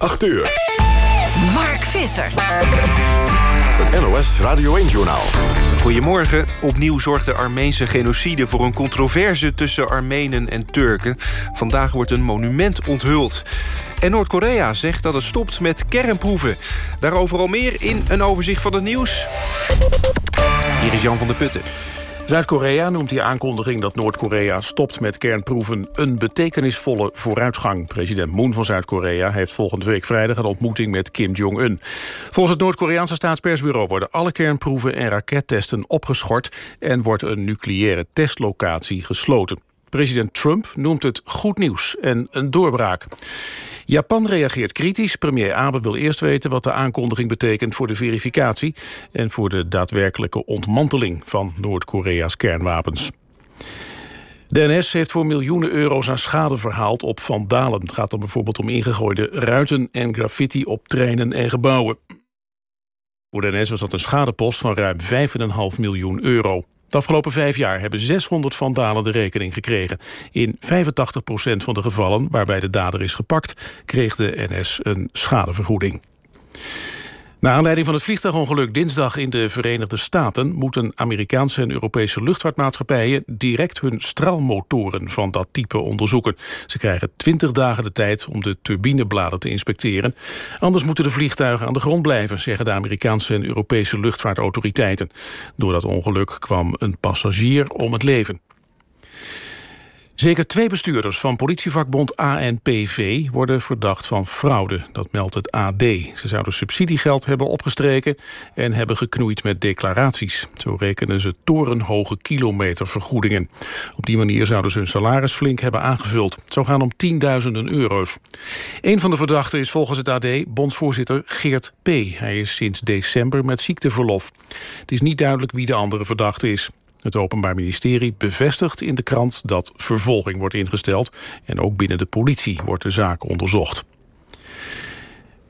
8 uur. Mark Visser. Het NOS Radio 1-journaal. Goedemorgen. Opnieuw zorgt de Armeense genocide voor een controverse tussen Armenen en Turken. Vandaag wordt een monument onthuld. En Noord-Korea zegt dat het stopt met kernproeven. Daarover al meer in een overzicht van het nieuws. Hier is Jan van der Putten. Zuid-Korea noemt die aankondiging dat Noord-Korea stopt met kernproeven een betekenisvolle vooruitgang. President Moon van Zuid-Korea heeft volgende week vrijdag een ontmoeting met Kim Jong-un. Volgens het Noord-Koreaanse staatspersbureau worden alle kernproeven en rakettesten opgeschort en wordt een nucleaire testlocatie gesloten. President Trump noemt het goed nieuws en een doorbraak. Japan reageert kritisch. Premier Abe wil eerst weten wat de aankondiging betekent voor de verificatie... en voor de daadwerkelijke ontmanteling van Noord-Korea's kernwapens. De NS heeft voor miljoenen euro's aan schade verhaald op vandalen. Het gaat dan bijvoorbeeld om ingegooide ruiten en graffiti op treinen en gebouwen. Voor de NS was dat een schadepost van ruim 5,5 miljoen euro. De afgelopen vijf jaar hebben 600 vandalen de rekening gekregen. In 85% van de gevallen waarbij de dader is gepakt... kreeg de NS een schadevergoeding. Na aanleiding van het vliegtuigongeluk dinsdag in de Verenigde Staten... moeten Amerikaanse en Europese luchtvaartmaatschappijen... direct hun straalmotoren van dat type onderzoeken. Ze krijgen 20 dagen de tijd om de turbinebladen te inspecteren. Anders moeten de vliegtuigen aan de grond blijven... zeggen de Amerikaanse en Europese luchtvaartautoriteiten. Door dat ongeluk kwam een passagier om het leven. Zeker twee bestuurders van politievakbond ANPV worden verdacht van fraude. Dat meldt het AD. Ze zouden subsidiegeld hebben opgestreken en hebben geknoeid met declaraties. Zo rekenen ze torenhoge kilometervergoedingen. Op die manier zouden ze hun salaris flink hebben aangevuld. Zou gaan om tienduizenden euro's. Een van de verdachten is volgens het AD bondsvoorzitter Geert P. Hij is sinds december met ziekteverlof. Het is niet duidelijk wie de andere verdachte is. Het Openbaar Ministerie bevestigt in de krant dat vervolging wordt ingesteld... en ook binnen de politie wordt de zaak onderzocht.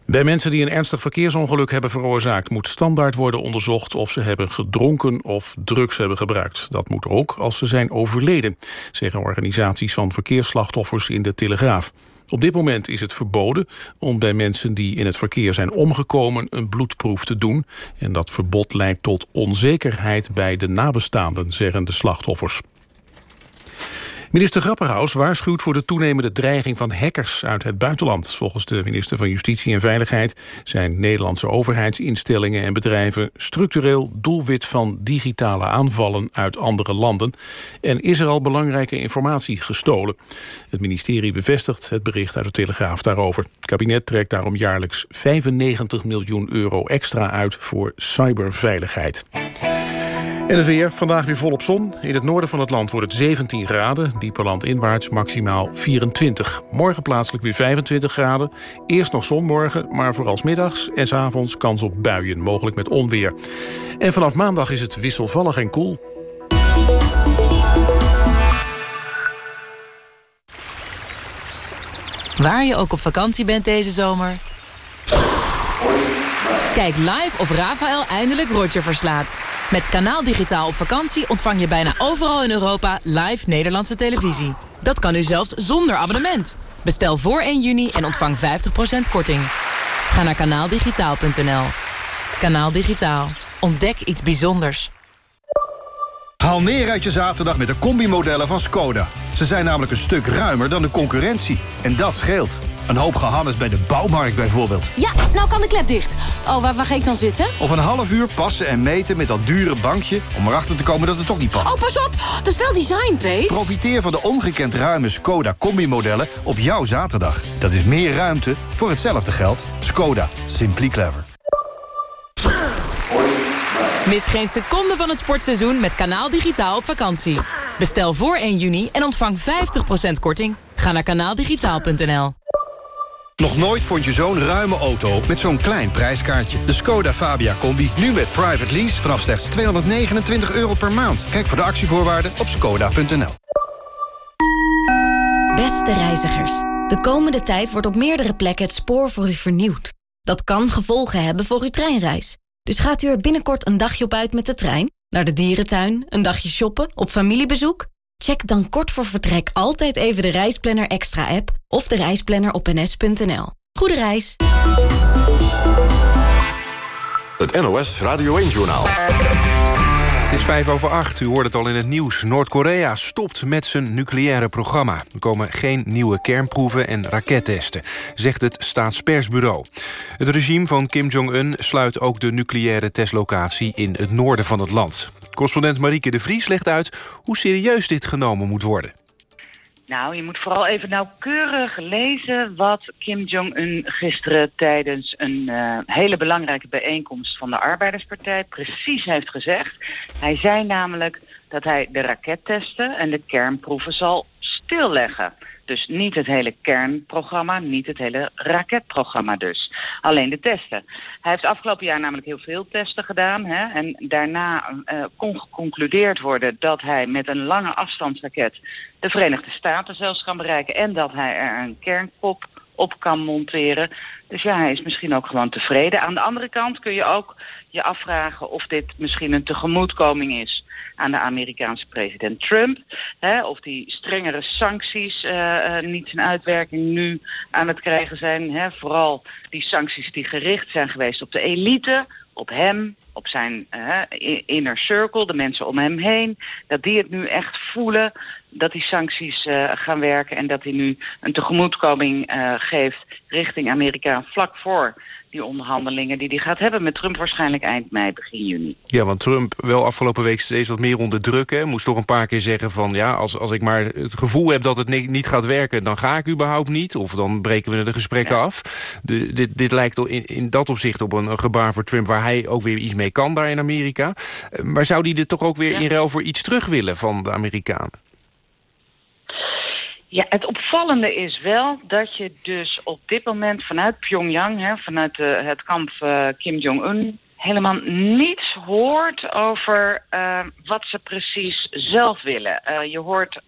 Bij mensen die een ernstig verkeersongeluk hebben veroorzaakt... moet standaard worden onderzocht of ze hebben gedronken of drugs hebben gebruikt. Dat moet ook als ze zijn overleden, zeggen organisaties van verkeersslachtoffers in de Telegraaf. Op dit moment is het verboden om bij mensen die in het verkeer zijn omgekomen een bloedproef te doen. En dat verbod leidt tot onzekerheid bij de nabestaanden, zeggen de slachtoffers. Minister Grapperhaus waarschuwt voor de toenemende dreiging van hackers uit het buitenland. Volgens de minister van Justitie en Veiligheid zijn Nederlandse overheidsinstellingen en bedrijven structureel doelwit van digitale aanvallen uit andere landen. En is er al belangrijke informatie gestolen. Het ministerie bevestigt het bericht uit de Telegraaf daarover. Het kabinet trekt daarom jaarlijks 95 miljoen euro extra uit voor cyberveiligheid. En het weer, vandaag weer volop zon. In het noorden van het land wordt het 17 graden. Dieper landinwaarts maximaal 24. Morgen plaatselijk weer 25 graden. Eerst nog zon morgen, maar vooral middags en s avonds kans op buien, mogelijk met onweer. En vanaf maandag is het wisselvallig en koel. Waar je ook op vakantie bent deze zomer... Kijk live of Rafael eindelijk Roger verslaat. Met Kanaal Digitaal op vakantie ontvang je bijna overal in Europa live Nederlandse televisie. Dat kan nu zelfs zonder abonnement. Bestel voor 1 juni en ontvang 50% korting. Ga naar kanaaldigitaal.nl. Kanaal Digitaal. Ontdek iets bijzonders. Haal neer uit je zaterdag met de combimodellen van Skoda. Ze zijn namelijk een stuk ruimer dan de concurrentie. En dat scheelt. Een hoop gehannes bij de bouwmarkt bijvoorbeeld. Ja, nou kan de klep dicht. Oh, waar, waar ga ik dan zitten? Of een half uur passen en meten met dat dure bankje... om erachter te komen dat het toch niet past. Oh, pas op! Dat is wel design, Pete. Profiteer van de ongekend ruime Skoda Combi-modellen op jouw zaterdag. Dat is meer ruimte voor hetzelfde geld. Skoda. Simply clever. Mis geen seconde van het sportseizoen met Kanaal Digitaal op vakantie. Bestel voor 1 juni en ontvang 50% korting. Ga naar kanaaldigitaal.nl. Nog nooit vond je zo'n ruime auto met zo'n klein prijskaartje. De Skoda Fabia Combi, nu met private lease vanaf slechts 229 euro per maand. Kijk voor de actievoorwaarden op skoda.nl. Beste reizigers, de komende tijd wordt op meerdere plekken het spoor voor u vernieuwd. Dat kan gevolgen hebben voor uw treinreis. Dus gaat u er binnenkort een dagje op uit met de trein? Naar de dierentuin, een dagje shoppen, op familiebezoek? Check dan kort voor vertrek altijd even de Reisplanner Extra app of de reisplanner op ns.nl. Goede reis. Het NOS Radio 1-journaal. Het is vijf over acht, u hoort het al in het nieuws. Noord-Korea stopt met zijn nucleaire programma. Er komen geen nieuwe kernproeven en rakettesten, zegt het staatspersbureau. Het regime van Kim Jong-un sluit ook de nucleaire testlocatie in het noorden van het land. Correspondent Marieke de Vries legt uit hoe serieus dit genomen moet worden. Nou, je moet vooral even nauwkeurig lezen wat Kim Jong-un gisteren tijdens een uh, hele belangrijke bijeenkomst van de Arbeiderspartij precies heeft gezegd. Hij zei namelijk dat hij de rakettesten en de kernproeven zal stilleggen. Dus niet het hele kernprogramma, niet het hele raketprogramma dus. Alleen de testen. Hij heeft afgelopen jaar namelijk heel veel testen gedaan. Hè, en daarna uh, kon geconcludeerd worden dat hij met een lange afstandsraket... de Verenigde Staten zelfs kan bereiken... en dat hij er een kernkop op kan monteren. Dus ja, hij is misschien ook gewoon tevreden. Aan de andere kant kun je ook je afvragen of dit misschien een tegemoetkoming is aan de Amerikaanse president Trump. Hè, of die strengere sancties uh, uh, niet zijn uitwerking nu aan het krijgen zijn. Hè, vooral die sancties die gericht zijn geweest op de elite, op hem, op zijn uh, inner circle, de mensen om hem heen. Dat die het nu echt voelen dat die sancties uh, gaan werken... en dat hij nu een tegemoetkoming uh, geeft richting Amerika vlak voor die onderhandelingen die hij gaat hebben met Trump waarschijnlijk eind mei, begin juni. Ja, want Trump wel afgelopen week steeds wat meer onder druk. Hè? Moest toch een paar keer zeggen van ja, als, als ik maar het gevoel heb dat het niet gaat werken, dan ga ik überhaupt niet. Of dan breken we de gesprekken ja. af. De, dit, dit lijkt in, in dat opzicht op een, gebaar voor Trump waar hij ook weer iets mee kan daar in Amerika. Maar zou hij er toch ook weer ja. in ruil voor iets terug willen van de Amerikanen? Ja, het opvallende is wel dat je dus op dit moment vanuit Pyongyang, hè, vanuit de, het kamp uh, Kim Jong-un, helemaal niets hoort over uh, wat ze precies zelf willen. Uh, je hoort,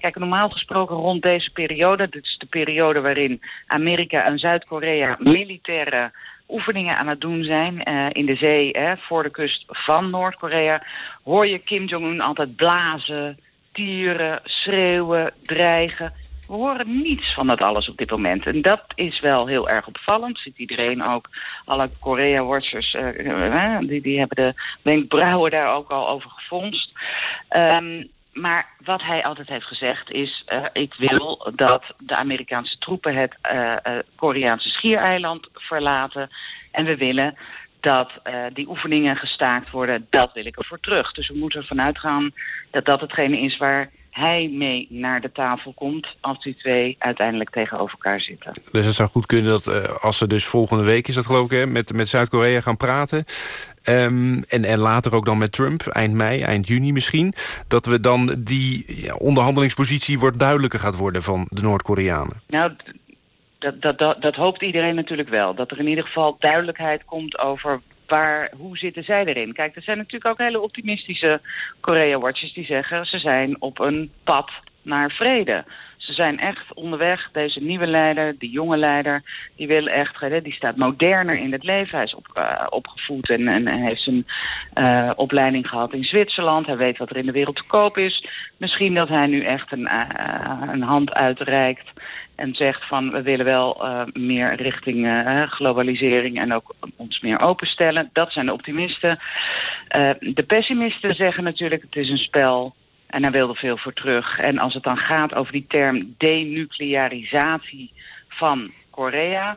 kijk, normaal gesproken rond deze periode, dit is de periode waarin Amerika en Zuid-Korea militaire oefeningen aan het doen zijn in de zee voor de kust van Noord-Korea, hoor je Kim Jong-un altijd blazen tieren, schreeuwen, dreigen. We horen niets van dat alles op dit moment. En dat is wel heel erg opvallend. Ziet iedereen ook, alle Korea-watchers, uh, die, die hebben de wenkbrauwen daar ook al over gefronst. Um, maar wat hij altijd heeft gezegd is... Ik wil dat de Amerikaanse troepen het Koreaanse schiereiland verlaten. En we willen dat uh, die oefeningen gestaakt worden, dat wil ik ervoor terug. Dus we moeten ervan uitgaan dat dat hetgene is waar hij mee naar de tafel komt... als die twee uiteindelijk tegenover elkaar zitten. Dus het zou goed kunnen dat uh, als ze dus volgende week... is dat geloof ik, hè, met, met Zuid-Korea gaan praten... Um, en, en later ook dan met Trump, eind mei, eind juni misschien... dat we dan die ja, onderhandelingspositie wordt duidelijker gaat worden van de Noord-Koreanen. Nou, dat, dat, dat, hoopt iedereen natuurlijk wel. Dat er in ieder geval duidelijkheid komt over waar, hoe zitten zij erin? Kijk, er zijn natuurlijk ook hele optimistische Korea-watchers die zeggen... ze zijn op een pad naar vrede. Ze zijn echt onderweg, deze nieuwe leider, die jonge leider... die wil echt, die staat moderner in het leven. Hij is op, uh, opgevoed en, en heeft zijn uh, opleiding gehad in Zwitserland. Hij weet wat er in de wereld te koop is. Misschien dat hij nu echt een, uh, een hand uitreikt en zegt van we willen wel meer richting globalisering en ook ons meer openstellen. Dat zijn de optimisten. De pessimisten zeggen natuurlijk het is een spel en hij wil er veel voor terug. En als het dan gaat over die term denuclearisatie van Korea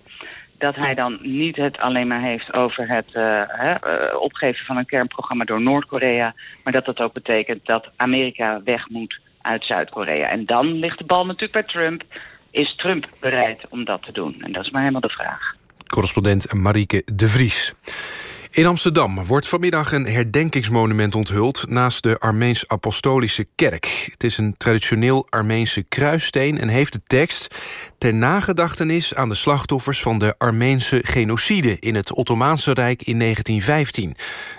dat hij dan niet het alleen maar heeft over het uh, uh, opgeven van een kernprogramma door Noord-Korea, maar dat dat ook betekent dat Amerika weg moet uit Zuid-Korea. En dan ligt de bal natuurlijk bij Trump is Trump bereid om dat te doen? En dat is maar helemaal de vraag. Correspondent Marieke de Vries. In Amsterdam wordt vanmiddag een herdenkingsmonument onthuld... naast de Armeens-Apostolische Kerk. Het is een traditioneel Armeense kruissteen en heeft de tekst... ter nagedachtenis aan de slachtoffers van de Armeense genocide... in het Ottomaanse Rijk in 1915.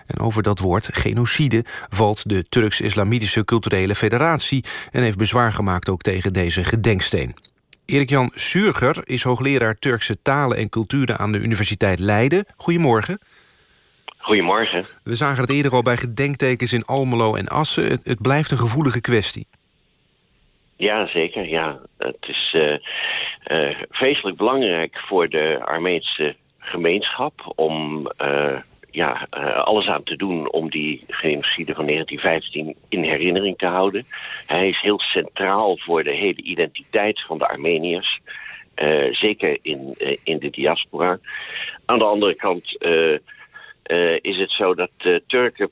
En over dat woord, genocide, valt de Turks-Islamitische Culturele Federatie... en heeft bezwaar gemaakt ook tegen deze gedenksteen. Erik-Jan Surger is hoogleraar Turkse talen en culturen aan de Universiteit Leiden. Goedemorgen. Goedemorgen. We zagen het eerder al bij gedenktekens in Almelo en Assen. Het, het blijft een gevoelige kwestie. Ja, zeker. Ja. Het is uh, uh, vreselijk belangrijk voor de Armeense gemeenschap om uh, ja, alles aan te doen om die genocide van 1915 in herinnering te houden. Hij is heel centraal voor de hele identiteit van de Armeniërs. zeker in, in de diaspora. Aan de andere kant is het zo dat de Turken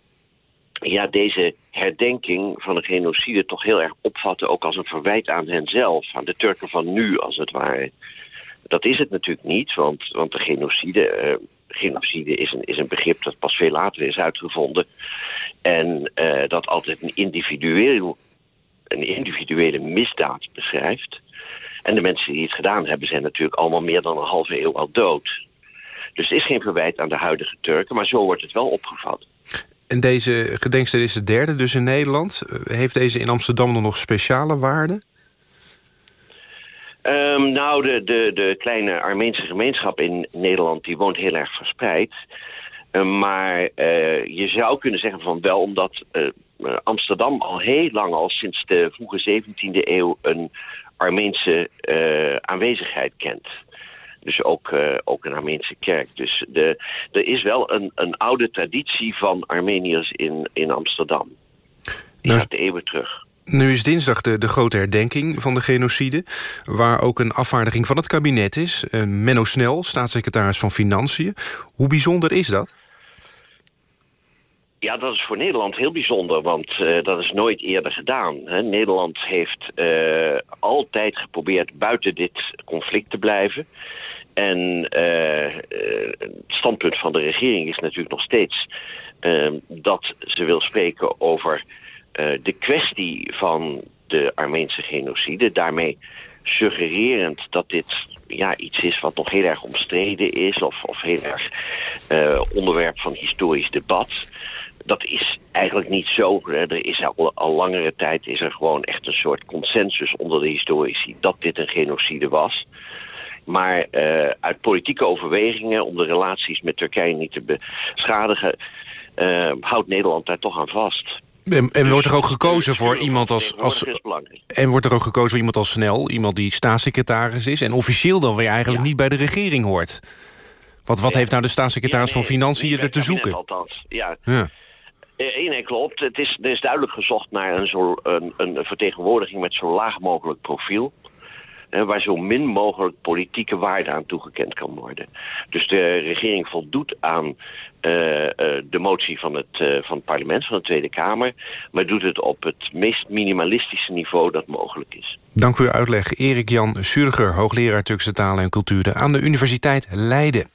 ja, deze herdenking van de genocide toch heel erg opvatten... ook als een verwijt aan henzelf, aan de Turken van nu, als het ware. Dat is het natuurlijk niet, want, want de genocide... Uh, genocide is een, is een begrip dat pas veel later is uitgevonden... en dat altijd een, individueel, een individuele misdaad beschrijft... En de mensen die het gedaan hebben zijn natuurlijk allemaal meer dan een halve eeuw al dood. Dus het is geen verwijt aan de huidige Turken, maar zo wordt het wel opgevat. En deze gedenkster is de derde dus in Nederland. Heeft deze in Amsterdam dan nog speciale waarde? Um, nou, de, de, de kleine Armeense gemeenschap in Nederland... die woont heel erg verspreid. Uh, maar uh, je zou kunnen zeggen van wel... omdat uh, Amsterdam al heel lang, al sinds de vroege 17e eeuw... een Armeense aanwezigheid kent. Dus ook, uh, ook een Armeense kerk. Dus de, er is wel een, een oude traditie van Armeniërs in, in Amsterdam. Die nou, gaat eeuwen terug. Nu is dinsdag de, de grote herdenking van de genocide... waar ook een afvaardiging van het kabinet is. Uh, Menno Snel, staatssecretaris van Financiën. Hoe bijzonder is dat? Ja, dat is voor Nederland heel bijzonder, want uh, dat is nooit eerder gedaan. Hè. Nederland heeft uh, altijd geprobeerd buiten dit conflict te blijven. En uh, het standpunt van de regering is natuurlijk nog steeds uh, dat ze wil spreken over uh, de kwestie van de Armeense genocide. Daarmee suggererend dat dit ja, iets is wat nog heel erg omstreden is of, of heel erg onderwerp van historisch debat. Dat is eigenlijk niet zo. Er is al, al langere tijd is er gewoon echt een soort consensus onder de historici dat dit een genocide was. Maar uh, uit politieke overwegingen om de relaties met Turkije niet te beschadigen... Uh, houdt Nederland daar toch aan vast. En, en wordt er ook gekozen voor iemand als... als en wordt er ook gekozen voor iemand als Snel, iemand die staatssecretaris is... en officieel dan weer eigenlijk ja. niet bij de regering hoort. Want wat heeft nou de staatssecretaris ja, nee, van Financiën er te zoeken? Althans, ja. ja. Eén enkel op. Het is, er is duidelijk gezocht naar een, zo, een, een vertegenwoordiging met zo laag mogelijk profiel waar zo min mogelijk politieke waarde aan toegekend kan worden. Dus de regering voldoet aan uh, uh, de motie van het, uh, van het parlement, van de Tweede Kamer... maar doet het op het meest minimalistische niveau dat mogelijk is. Dank voor uw uitleg. Erik Jan Surger, hoogleraar Turkse talen en culturen... aan de Universiteit Leiden.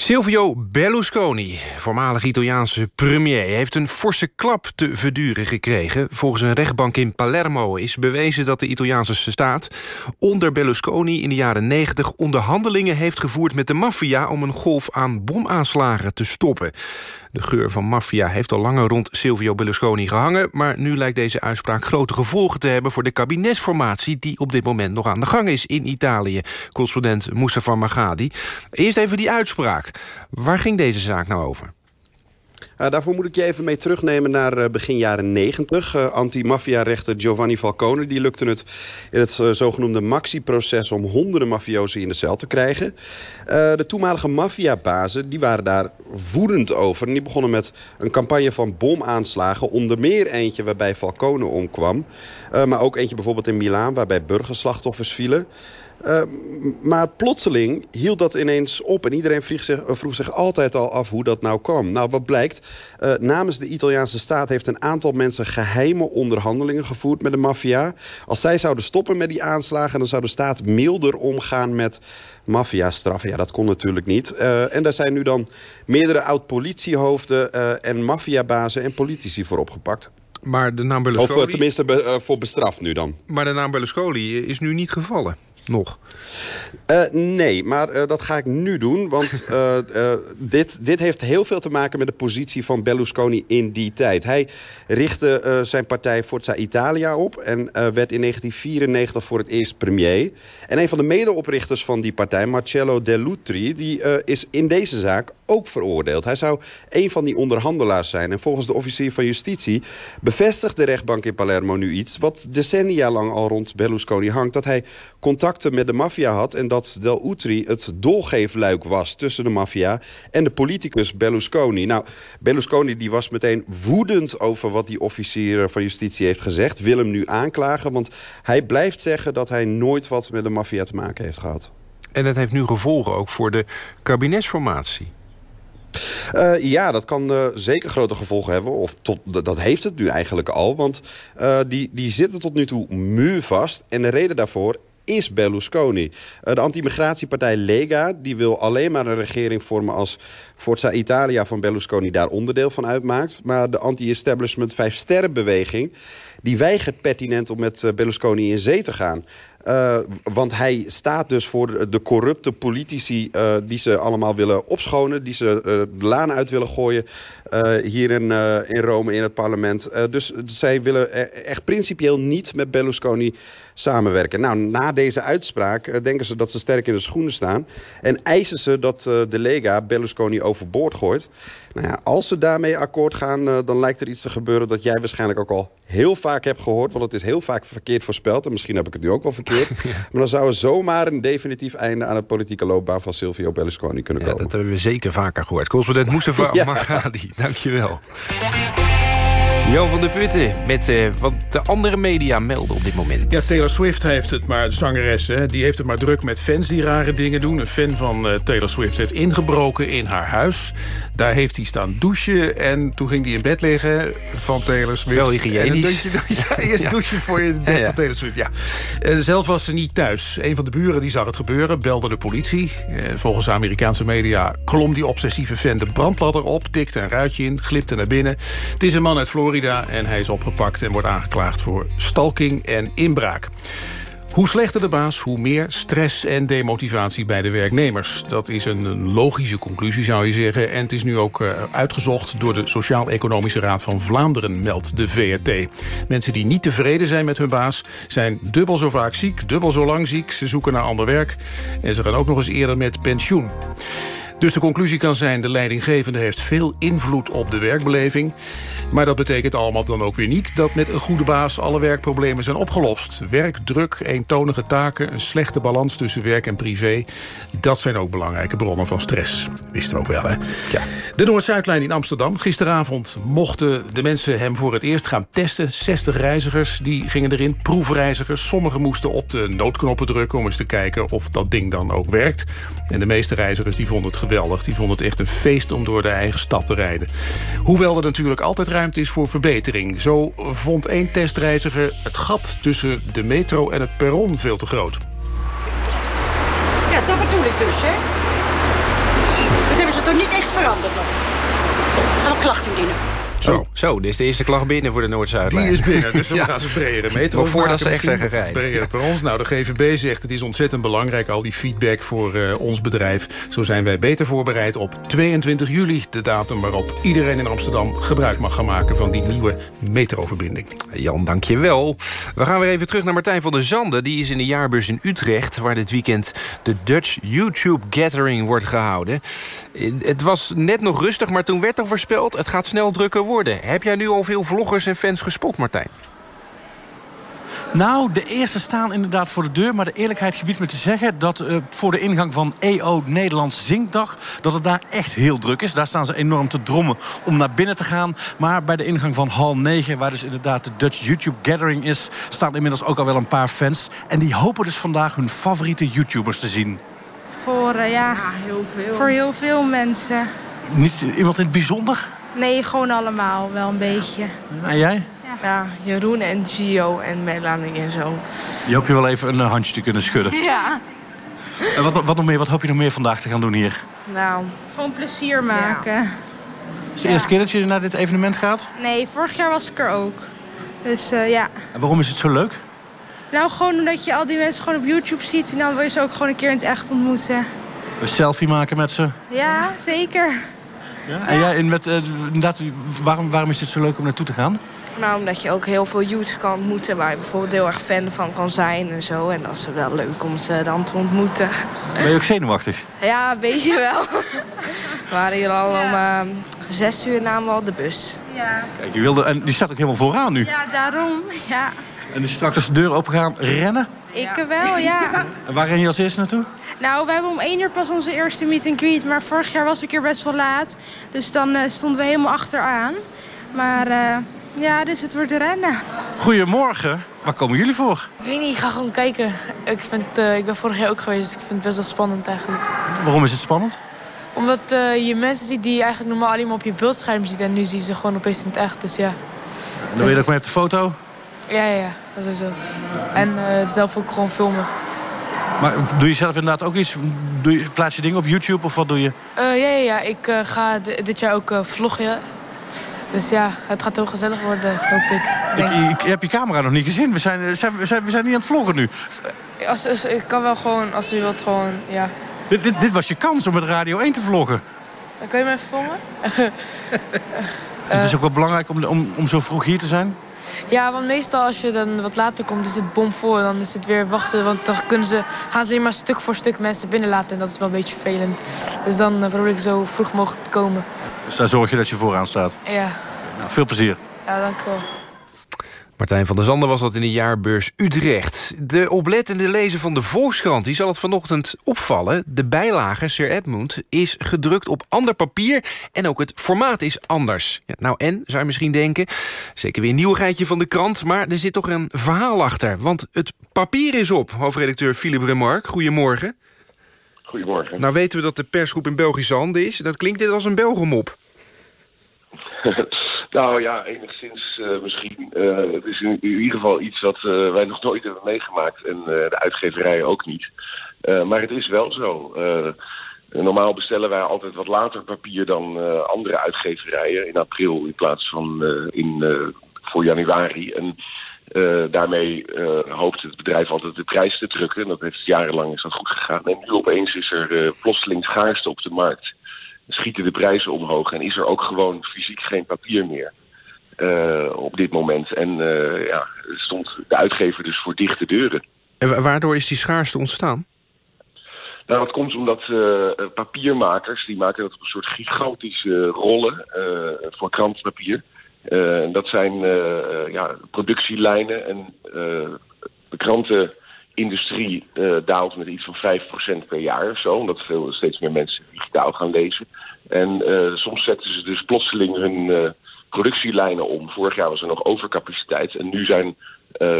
Silvio Berlusconi, voormalig Italiaanse premier... heeft een forse klap te verduren gekregen. Volgens een rechtbank in Palermo is bewezen dat de Italiaanse staat... onder Berlusconi in de jaren 90 onderhandelingen heeft gevoerd met de maffia... om een golf aan bomaanslagen te stoppen. De geur van maffia heeft al langer rond Silvio Berlusconi gehangen... maar nu lijkt deze uitspraak grote gevolgen te hebben... voor de kabinetsformatie die op dit moment nog aan de gang is in Italië. Correspondent Mustafa Magadi. Eerst even die uitspraak. Waar ging deze zaak nou over? Uh, daarvoor moet ik je even mee terugnemen naar uh, begin jaren 90. Uh, Anti-maffia-rechter Giovanni Falcone die lukte het in het zogenoemde Maxi-proces... om honderden mafiosi in de cel te krijgen. de toenmalige maffiabazen die waren daar woedend over. En die begonnen met een campagne van bomaanslagen. Onder meer eentje waarbij Falcone omkwam. maar ook eentje bijvoorbeeld in Milaan waarbij burgerslachtoffers vielen. Uh, maar plotseling hield dat ineens op. En iedereen vroeg zich, vroeg zich, altijd al af hoe dat nou kwam. Nou, wat blijkt? Uh, namens de Italiaanse staat heeft een aantal mensen geheime onderhandelingen gevoerd met de maffia. Als zij zouden stoppen met die aanslagen... dan zou de staat milder omgaan met maffiastraffen. Ja, dat kon natuurlijk niet. Uh, en daar zijn nu dan meerdere oud-politiehoofden... en maffiabazen en politici voor opgepakt. Maar de naam Berlusconi... Of tenminste be voor bestraft nu dan. Maar de naam Berlusconi is nu niet gevallen nog. Uh, nee, maar uh, dat ga ik nu doen. Want uh, dit, dit heeft heel veel te maken met de positie van Berlusconi in die tijd. Hij richtte zijn partij Forza Italia op... en werd in 1994 voor het eerst premier. En een van de medeoprichters van die partij, Marcello Dell'Utri... die is in deze zaak ook veroordeeld. Hij zou een van die onderhandelaars zijn. En volgens de officier van justitie bevestigt de rechtbank in Palermo nu iets... wat decennia lang al rond Berlusconi hangt... dat hij contacten met de maffia had... en dat Del Utri het doorgeefluik was tussen de maffia... en de politicus Berlusconi. Nou, Berlusconi die was meteen woedend over wat die officier van justitie heeft gezegd. Wil hem nu aanklagen, want hij blijft zeggen... dat hij nooit wat met de maffia te maken heeft gehad. En dat heeft nu gevolgen ook voor de kabinetsformatie. Uh, ja, dat kan uh, zeker grote gevolgen hebben. Of tot, dat heeft het nu eigenlijk al. Want uh, die, die zitten tot nu toe muurvast. En de reden daarvoor is Berlusconi. de anti-migratiepartij Lega die wil alleen maar een regering vormen... als Forza Italia van Berlusconi daar onderdeel van uitmaakt. Maar de anti-establishment Vijf-Sterrenbeweging... die weigert pertinent om met Berlusconi in zee te gaan. Uh, want hij staat dus voor de, corrupte politici die ze allemaal willen opschonen. Die ze de laan uit willen gooien hier in, in Rome in het parlement. dus zij willen e-, echt principieel niet met Berlusconi samenwerken. Nou, na deze uitspraak denken ze dat ze sterk in de schoenen staan. En eisen ze dat de Lega Berlusconi overboord gooit. Nou ja, als ze daarmee akkoord gaan, dan lijkt er iets te gebeuren... dat jij waarschijnlijk ook al heel vaak hebt gehoord. Want het is heel vaak verkeerd voorspeld. En misschien heb ik het nu ook wel verkeerd. Maar dan zou er zomaar een definitief einde aan het politieke loopbaan van Silvio Berlusconi kunnen komen. dat hebben we zeker vaker gehoord. Correspondent Mustafa ja. Magadi, dankjewel. Jan van der Putten met uh, wat de andere media melden op dit moment. Ja, Taylor Swift heeft het, maar de zangeres die heeft het maar druk met fans die rare dingen doen. Een fan van uh, Taylor Swift heeft ingebroken in haar huis. Daar heeft hij staan douchen en toen ging hij in bed liggen van Taylor Swift. Wel hygiënisch. En ja, eerst ja. douchen voor je in bed ja, van Taylor Swift, ja. Uh, zelf was ze niet thuis. Een van de buren die zag het gebeuren, belde de politie. volgens de Amerikaanse media klom die obsessieve fan de brandladder op... tikte een ruitje in, glipte naar binnen. Het is een man uit Florida en hij is opgepakt en wordt aangeklaagd voor stalking en inbraak. Hoe slechter de baas, hoe meer stress en demotivatie bij de werknemers. Dat is een logische conclusie, zou je zeggen. En het is nu ook uh, uitgezocht door de Sociaal-Economische Raad van Vlaanderen, meldt de VRT. Mensen die niet tevreden zijn met hun baas... zijn dubbel zo vaak ziek, dubbel zo lang ziek. Ze zoeken naar ander werk en ze gaan ook nog eens eerder met pensioen. Dus de conclusie kan zijn, de leidinggevende heeft veel invloed op de werkbeleving. Maar dat betekent allemaal dan ook weer niet dat met een goede baas alle werkproblemen zijn opgelost. Werkdruk, eentonige taken, een slechte balans tussen werk en privé. Dat zijn ook belangrijke bronnen van stress. Wisten we ook wel, hè? Ja. De Noord-Zuidlijn in Amsterdam. Gisteravond mochten de mensen hem voor het eerst gaan testen. 60 reizigers, die gingen erin. Proefreizigers. Sommigen moesten op de noodknoppen drukken om eens te kijken of dat ding dan ook werkt. En de meeste reizigers die vonden het geweldig. Die vonden het echt een feest om door de eigen stad te rijden. Hoewel er natuurlijk altijd ruimte is voor verbetering. Zo vond één testreiziger het gat tussen de metro en het perron veel te groot. Ja, dat bedoel ik dus, hè. Dat hebben ze toch niet echt veranderd nog. Gaan we klachten indienen. Zo, oh. zo, dit is de eerste klacht binnen voor de Noord-Zuidlijn. Die is binnen, dus dan gaan ze bredere metro Maar voordat ze echt zijn. Bredere per ons. Nou, de GVB zegt het is ontzettend belangrijk, al die feedback voor uh, ons bedrijf. Zo zijn wij beter voorbereid op 22 juli, de datum waarop iedereen in Amsterdam gebruik mag gaan maken van die nieuwe metroverbinding. Jan, dank je wel. We gaan weer even terug naar Martijn van der Zanden. Die is in de jaarbus in Utrecht, waar dit weekend de Dutch YouTube Gathering wordt gehouden. Het was net nog rustig, maar toen werd er voorspeld, het gaat snel drukken worden. Heb jij nu al veel vloggers en fans gespot, Martijn? Nou, de eerste staan inderdaad voor de deur. Maar de eerlijkheid gebiedt me te zeggen dat uh, voor de ingang van EO Nederlands Zinkdag... dat het daar echt heel druk is. Daar staan ze enorm te drommen om naar binnen te gaan. Maar bij de ingang van hal 9, waar dus inderdaad de Dutch YouTube Gathering is... staan inmiddels ook al wel een paar fans. En die hopen dus vandaag hun favoriete YouTubers te zien. Voor, uh, ja, heel veel. voor heel veel mensen. Niet iemand in het bijzonder? Nee, gewoon allemaal wel een beetje. En jij? Ja, Jeroen en Gio en Melanie en zo. Je hoop je wel even een handje te kunnen schudden. Ja. En wat, wat, nog meer, wat hoop je nog meer vandaag te gaan doen hier? Nou, gewoon plezier maken. Ja. Is het de eerste keer dat je naar dit evenement gaat? Nee, vorig jaar was ik er ook. Dus uh, ja. En waarom is het zo leuk? Nou, gewoon omdat je al die mensen gewoon op YouTube ziet... en dan wil je ze ook gewoon een keer in het echt ontmoeten. Een selfie maken met ze. Ja, zeker. Ja? En jij, in met, uh, inderdaad, waarom, waarom is het zo leuk om naartoe te gaan? Nou, omdat je ook heel veel youths kan ontmoeten... waar je bijvoorbeeld heel erg fan van kan zijn en zo. En dat is wel leuk om ze dan te ontmoeten. Ben je ook zenuwachtig? Ja, een beetje wel. We waren hier al om uh, zes uur namen we al de bus. Ja. Kijk, die, wilde, en die staat ook helemaal vooraan nu. Ja, daarom. Ja. En die straks als de deur open gaan rennen? Ik wel, ja. En waar ren je als eerste naartoe? Nou, we hebben om één uur pas onze eerste meet and greet. Maar vorig jaar was ik hier best wel laat. Dus dan uh, stonden we helemaal achteraan. Maar uh, ja, dus het wordt rennen. Goedemorgen. Waar komen jullie voor? Ik weet niet, ik ga gewoon kijken. Ik, vind, uh, ik ben vorig jaar ook geweest, dus ik vind het best wel spannend eigenlijk. Waarom is het spannend? Omdat je mensen ziet die je eigenlijk normaal alleen maar op je beeldscherm ziet. En nu zie je ze gewoon opeens in het echt, dus ja. En dan wil je ook mee op de foto? Ja, ja, ja, dat is zo. En uh, zelf ook gewoon filmen. Maar doe je zelf inderdaad ook iets? Doe je, plaats je dingen op YouTube of wat doe je? Uh, ja, ja, ja, ik uh, ga dit jaar ook vloggen. Dus ja, het gaat heel gezellig worden, hoop ik. Ik, ik, heb je camera nog niet gezien. We zijn, zijn, we zijn, we zijn niet aan het vloggen nu. Als, als, ik kan wel gewoon, als u wilt, gewoon, ja. Dit, dit, dit was je kans om met Radio 1 te vloggen. Dan kun je me even filmen? het is ook wel belangrijk om, om, om zo vroeg hier te zijn? Ja, want meestal als je dan wat later komt, is het bomvol. Dan is het weer wachten, want dan kunnen ze, gaan ze alleen maar stuk voor stuk mensen binnenlaten. En dat is wel een beetje vervelend. Dus dan uh, probeer ik zo vroeg mogelijk te komen. Dus daar zorg je dat je vooraan staat? Ja. Nou, veel plezier. Ja, dank u wel. Martijn van der Zanden was dat in de jaarbeurs Utrecht. De oplettende lezer van de Volkskrant die zal het vanochtend opvallen. De bijlage, Sir Edmund, is gedrukt op ander papier... en ook het formaat is anders. Ja, nou en, zou je misschien denken, zeker weer een nieuwigheidje van de krant... maar er zit toch een verhaal achter, want het papier is op. Hoofdredacteur Philip Remark, goedemorgen. Goedemorgen. Nou weten we dat de persgroep in Belgische handen is. Dat klinkt dit als een Belgemop. Nou ja, enigszins uh, misschien. Uh, het is in, ieder geval iets wat uh, wij nog nooit hebben meegemaakt. En de uitgeverijen ook niet. maar het is wel zo. normaal bestellen wij altijd wat later papier dan andere uitgeverijen. In april in plaats van in, voor januari. En daarmee hoopt het bedrijf altijd de prijs te drukken. En dat heeft jarenlang is dat goed gegaan. En nu opeens is er plotseling schaarste op de markt schieten de prijzen omhoog en is er ook gewoon fysiek geen papier meer. Uh, op dit moment. En uh, ja, stond de uitgever dus voor dichte deuren. En waardoor is die schaarste ontstaan? Nou, dat komt omdat uh, papiermakers, die maken dat op een soort gigantische rollen voor krantpapier. dat zijn ja, productielijnen en de krantenindustrie daalt met iets van 5% per jaar of zo. Omdat veel, steeds meer mensen digitaal gaan lezen. En uh, soms zetten ze dus plotseling hun uh, productielijnen om. Vorig jaar was er nog overcapaciteit. En nu zijn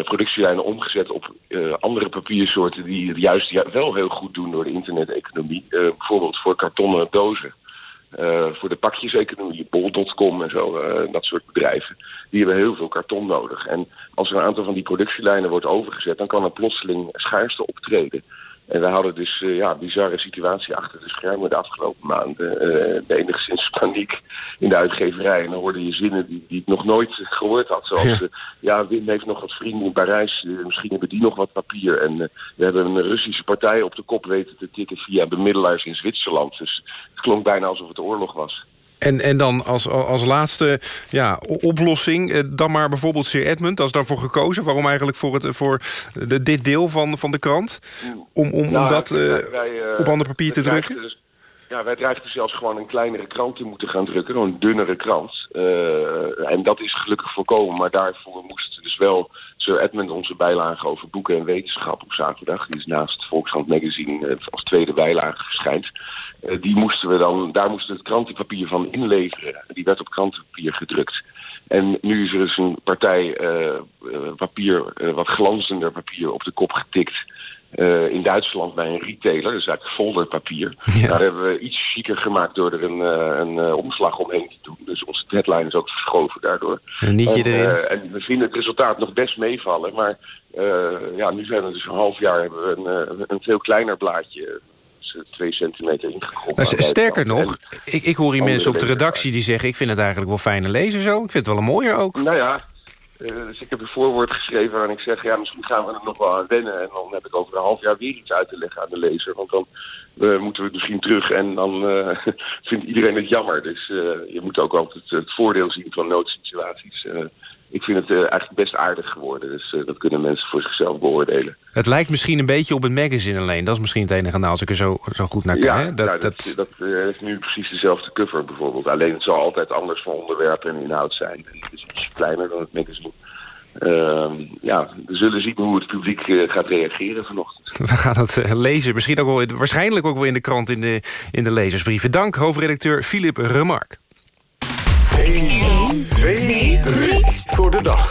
productielijnen omgezet op andere papiersoorten... die juist wel heel goed doen door de interneteconomie. bijvoorbeeld voor kartonnen dozen. Voor de pakjeseconomie, bol.com en zo, dat soort bedrijven. Die hebben heel veel karton nodig. En als er een aantal van die productielijnen wordt overgezet... dan kan er plotseling schaarste optreden. En we hadden dus uh, ja, bizarre situatie achter de schermen de afgelopen maanden. Uh, de enigszins paniek in de uitgeverij. En dan hoorde je zinnen die, die ik nog nooit gehoord had. Zoals, ja, uh, ja Wim heeft nog wat vrienden in Parijs. misschien hebben die nog wat papier. En we hebben een Russische partij op de kop weten te tikken via bemiddelaars in Zwitserland. Dus het klonk bijna alsof het oorlog was. En, en dan als, als laatste ja, oplossing, dan maar bijvoorbeeld Sir Edmund. Dat is daarvoor gekozen. Waarom eigenlijk voor, het, voor de, dit deel van, van de krant? Om, om, nou, om dat wij, wij, uh, op ander papier te drukken? Dus, ja, wij dreigden zelfs gewoon een kleinere krant te moeten gaan drukken. Een dunnere krant. Uh, en dat is gelukkig voorkomen. Maar daarvoor moest dus wel Sir Edmund onze bijlage over boeken en wetenschap op zaterdag. Die is naast Volkskrant Magazine als tweede bijlage verschijnt. Uh, die moesten we dan, daar moesten we het krantenpapier van inleveren. Die werd op krantenpapier gedrukt. En nu is er dus een partij uh, papier, wat glanzender papier op de kop getikt. Uh, in Duitsland bij een retailer, dus eigenlijk folderpapier. Ja. Daar hebben we iets chiquer gemaakt door er een, een omslag omheen te doen. Dus onze deadline is ook verschoven daardoor. Een nietje en, erin. en we vinden het resultaat nog best meevallen. Maar ja, nu zijn we dus een half jaar hebben we een, een veel kleiner blaadje twee centimeter ingekrompen. Nou, sterker nog, ik, ik hoor hier mensen op de redactie die zeggen... ik vind het eigenlijk wel fijne lezen zo. Ik vind het wel een mooier ook. Nou ja, Eh, dus ik heb een voorwoord geschreven waarin ik zeg, ja, misschien gaan we er nog wel aan wennen. En dan heb ik over een half jaar weer iets uit te leggen aan de lezer. Want dan eh, moeten we misschien terug en dan eh, vindt iedereen het jammer. Dus je moet ook altijd het voordeel zien van noodsituaties. Ik vind het eigenlijk best aardig geworden. Dus dat kunnen mensen voor zichzelf beoordelen. Het lijkt misschien een beetje op het magazine alleen. Dat is misschien het enige nou als ik er zo, zo goed naar kijk. Ja, dat, nou, dat, dat, heeft nu precies dezelfde cover bijvoorbeeld. Alleen het zal altijd anders van onderwerp en inhoud zijn. Het is iets kleiner dan het magazine. Uh, ja, we zullen zien hoe het publiek uh, gaat reageren vanochtend. We gaan het uh, lezen. Misschien ook wel, waarschijnlijk ook wel in de krant in de, in de lezersbrieven. Dank, hoofdredacteur Philip Remark. 1, 2, 3 voor de dag.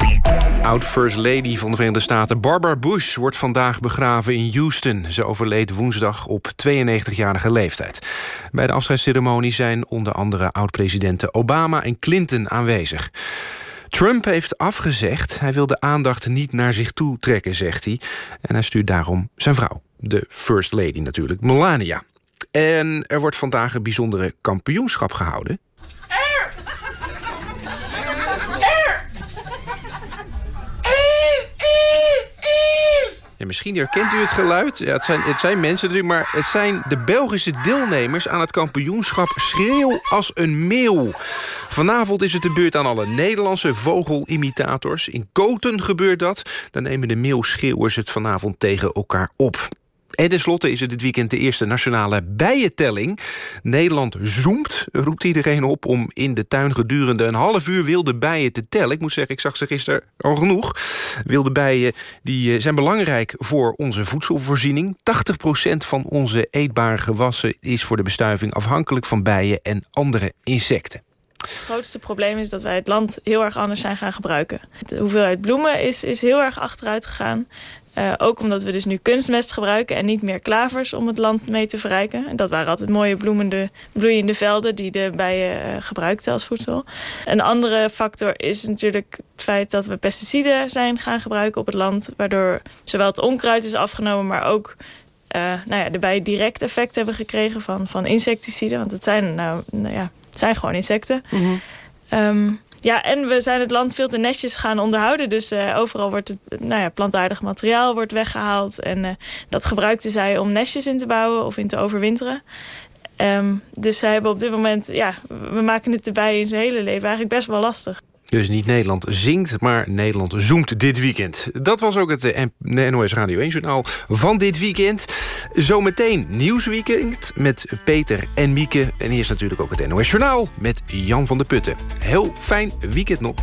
Oud First Lady van de Verenigde Staten Barbara Bush... wordt vandaag begraven in Houston. Ze overleed woensdag op 92-jarige leeftijd. Bij de afscheidsceremonie zijn onder andere oud-presidenten Obama en Clinton aanwezig. Trump heeft afgezegd. Hij wil de aandacht niet naar zich toe trekken, zegt hij. En hij stuurt daarom zijn vrouw, de First Lady natuurlijk, Melania. En er wordt vandaag een bijzondere kampioenschap gehouden. Misschien herkent u het geluid. Ja, het, zijn, het zijn mensen natuurlijk, maar het zijn de Belgische deelnemers... aan het kampioenschap Schreeuw als een meeuw. Vanavond is het de beurt aan alle Nederlandse vogelimitators. In Koten gebeurt dat. Dan nemen de meeuwschreeuwers het vanavond tegen elkaar op. En tenslotte is het dit weekend de eerste nationale bijentelling. Nederland zoomt, roept iedereen op om in de tuin gedurende een half uur wilde bijen te tellen. Ik moet zeggen, ik zag ze gisteren al genoeg. Wilde bijen die eh, zijn belangrijk voor onze voedselvoorziening. 80% van onze eetbare gewassen is voor de bestuiving afhankelijk van bijen en andere insecten. Het grootste probleem is dat wij het land heel erg anders zijn gaan gebruiken. De hoeveelheid bloemen is, is heel erg achteruit gegaan. Uh, ook omdat we dus nu kunstmest gebruiken en niet meer klavers om het land mee te verrijken. En dat waren altijd mooie bloemende, bloeiende velden die de bijen uh, gebruikten als voedsel. Een andere factor is natuurlijk het feit dat we pesticiden zijn gaan gebruiken op het land. Waardoor zowel het onkruid is afgenomen, maar ook uh, nou ja, de bijen direct effect hebben gekregen van, van insecticiden. Want het zijn, nou, nou ja, het zijn gewoon insecten. Mm -hmm. um, ja, en we zijn het land veel te netjes gaan onderhouden. Dus uh, overal wordt het nou ja, plantaardig materiaal wordt weggehaald. En uh, dat gebruikten zij om nestjes in te bouwen of in te overwinteren. Um, dus zij hebben op dit moment, ja, we maken het erbij in zijn hele leven eigenlijk best wel lastig. Dus niet Nederland zingt, maar Nederland zoomt dit weekend. Dat was ook het eh, NOS Radio 1-journaal van dit weekend. Zometeen Nieuwsweekend met Peter en Mieke. En hier is natuurlijk ook het NOS-journaal met Jan van der Putten. Heel fijn weekend nog.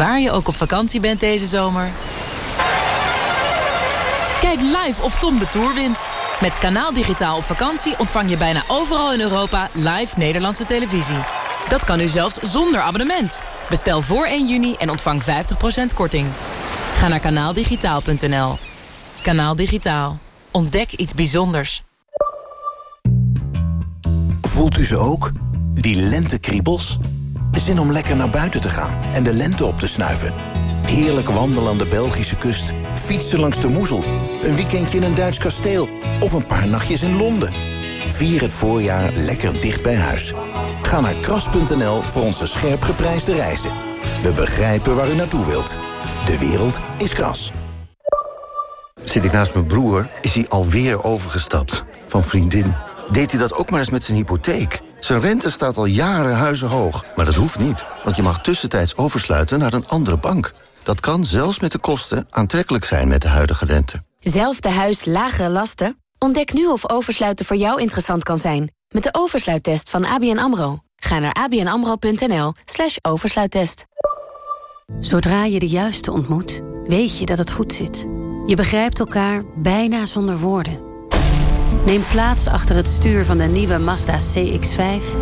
Waar je ook op vakantie bent deze zomer. Kijk live of Tom de Tour wint. Met Kanaal Digitaal op vakantie ontvang je bijna overal in Europa live Nederlandse televisie. Dat kan nu zelfs zonder abonnement. Bestel voor 1 juni en ontvang 50% korting. Ga naar kanaaldigitaal.nl. Kanaal Digitaal. Ontdek iets bijzonders. Voelt u ze ook? Die lentekriebels? Zin om lekker naar buiten te gaan en de lente op te snuiven. Heerlijk wandelen aan de Belgische kust. Fietsen langs de Moezel. Een weekendje in een Duits kasteel. Of een paar nachtjes in Londen. Vier het voorjaar lekker dicht bij huis. Ga naar kras.nl voor onze scherp geprijsde reizen. We begrijpen waar u naartoe wilt. De wereld is kras. Zit ik naast mijn broer, is hij alweer overgestapt. Van vriendin. Deed hij dat ook maar eens met zijn hypotheek? Zijn rente staat al jaren huizenhoog. Maar dat hoeft niet, want je mag tussentijds oversluiten naar een andere bank. Dat kan zelfs met de kosten aantrekkelijk zijn met de huidige rente. Zelfde huis, lagere lasten? Ontdek nu of oversluiten voor jou interessant kan zijn. Met de oversluittest van ABN AMRO. Ga naar abnamro.nl slash oversluittest. Zodra je de juiste ontmoet, weet je dat het goed zit. Je begrijpt elkaar bijna zonder woorden. Neem plaats achter het stuur van de nieuwe Mazda CX-5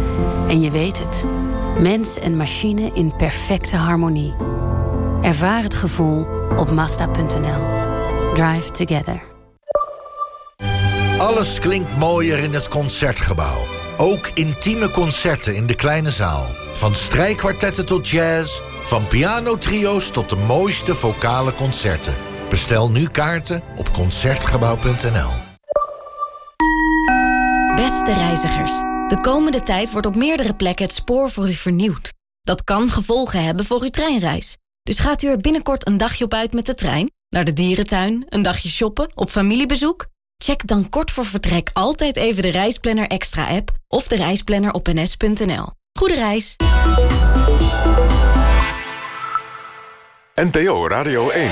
en je weet het. Mens en machine in perfecte harmonie. Ervaar het gevoel op Mazda.nl. Drive together. Alles klinkt mooier in het Concertgebouw. Ook intieme concerten in de kleine zaal. Van strijkkwartetten tot jazz, van pianotrio's tot de mooiste vocale concerten. Bestel nu kaarten op Concertgebouw.nl. Beste reizigers, de komende tijd wordt op meerdere plekken het spoor voor u vernieuwd. Dat kan gevolgen hebben voor uw treinreis. Dus gaat u er binnenkort een dagje op uit met de trein? Naar de dierentuin, een dagje shoppen, op familiebezoek? Check dan kort voor vertrek altijd even de Reisplanner Extra app of de reisplanner op ns.nl. Goede reis! NPO Radio 1.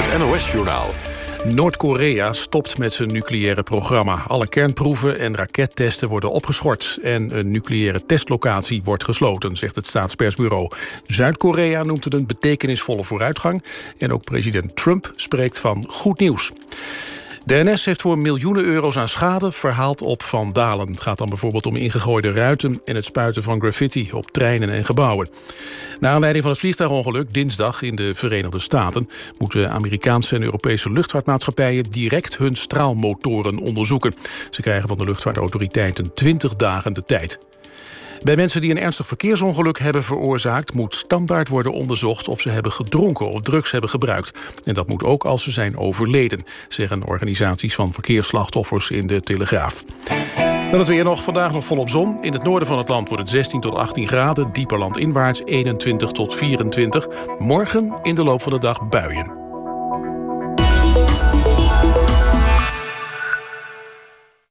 Het NOS-journaal. Noord-Korea stopt met zijn nucleaire programma. Alle kernproeven en rakettesten worden opgeschort... en een nucleaire testlocatie wordt gesloten, zegt het staatspersbureau. Zuid-Korea noemt het een betekenisvolle vooruitgang... en ook president Trump spreekt van goed nieuws. De NS heeft voor miljoenen euro's aan schade verhaald op vandalen. Het gaat dan bijvoorbeeld om ingegooide ruiten... en het spuiten van graffiti op treinen en gebouwen. Na aanleiding van het vliegtuigongeluk dinsdag in de Verenigde Staten... moeten Amerikaanse en Europese luchtvaartmaatschappijen... direct hun straalmotoren onderzoeken. Ze krijgen van de luchtvaartautoriteiten 20 dagen de tijd. Bij mensen die een ernstig verkeersongeluk hebben veroorzaakt... moet standaard worden onderzocht of ze hebben gedronken of drugs hebben gebruikt. En dat moet ook als ze zijn overleden, zeggen organisaties van verkeersslachtoffers in de Telegraaf. Dan het weer nog. Vandaag nog volop zon. In het noorden van het land wordt het 16 tot 18 graden. Dieper landinwaarts 21 tot 24. Morgen in de loop van de dag buien.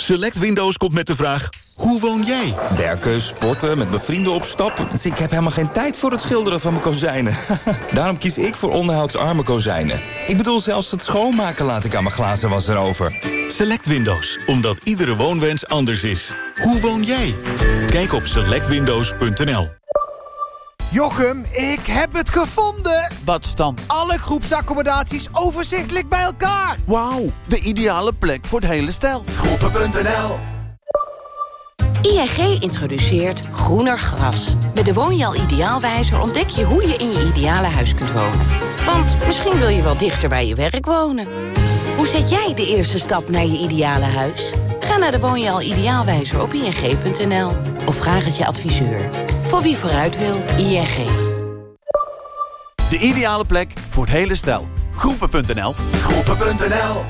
Select Windows komt met de vraag, hoe woon jij? Werken, sporten, met mijn vrienden op stap. Dus ik heb helemaal geen tijd voor het schilderen van mijn kozijnen. Daarom kies ik voor onderhoudsarme kozijnen. Ik bedoel, zelfs het schoonmaken laat ik aan mijn glazen was erover. Select Windows, omdat iedere woonwens anders is. Hoe woon jij? Kijk op selectwindows.nl Jochem, ik heb het gevonden! Wat dan? Alle groepsaccommodaties overzichtelijk bij elkaar. Wauw, de ideale plek voor het hele stel. Groepen.nl ING introduceert groener gras. Met de Woonjaal Ideaalwijzer ontdek je hoe je in je ideale huis kunt wonen. Want misschien wil je wel dichter bij je werk wonen. Hoe zet jij de eerste stap naar je ideale huis? Ga naar de Woonjaal Ideaalwijzer op ing.nl of vraag het je adviseur. Voor wie vooruit wil, ING. De ideale plek voor het hele stel. Groepen.nl Groepen.nl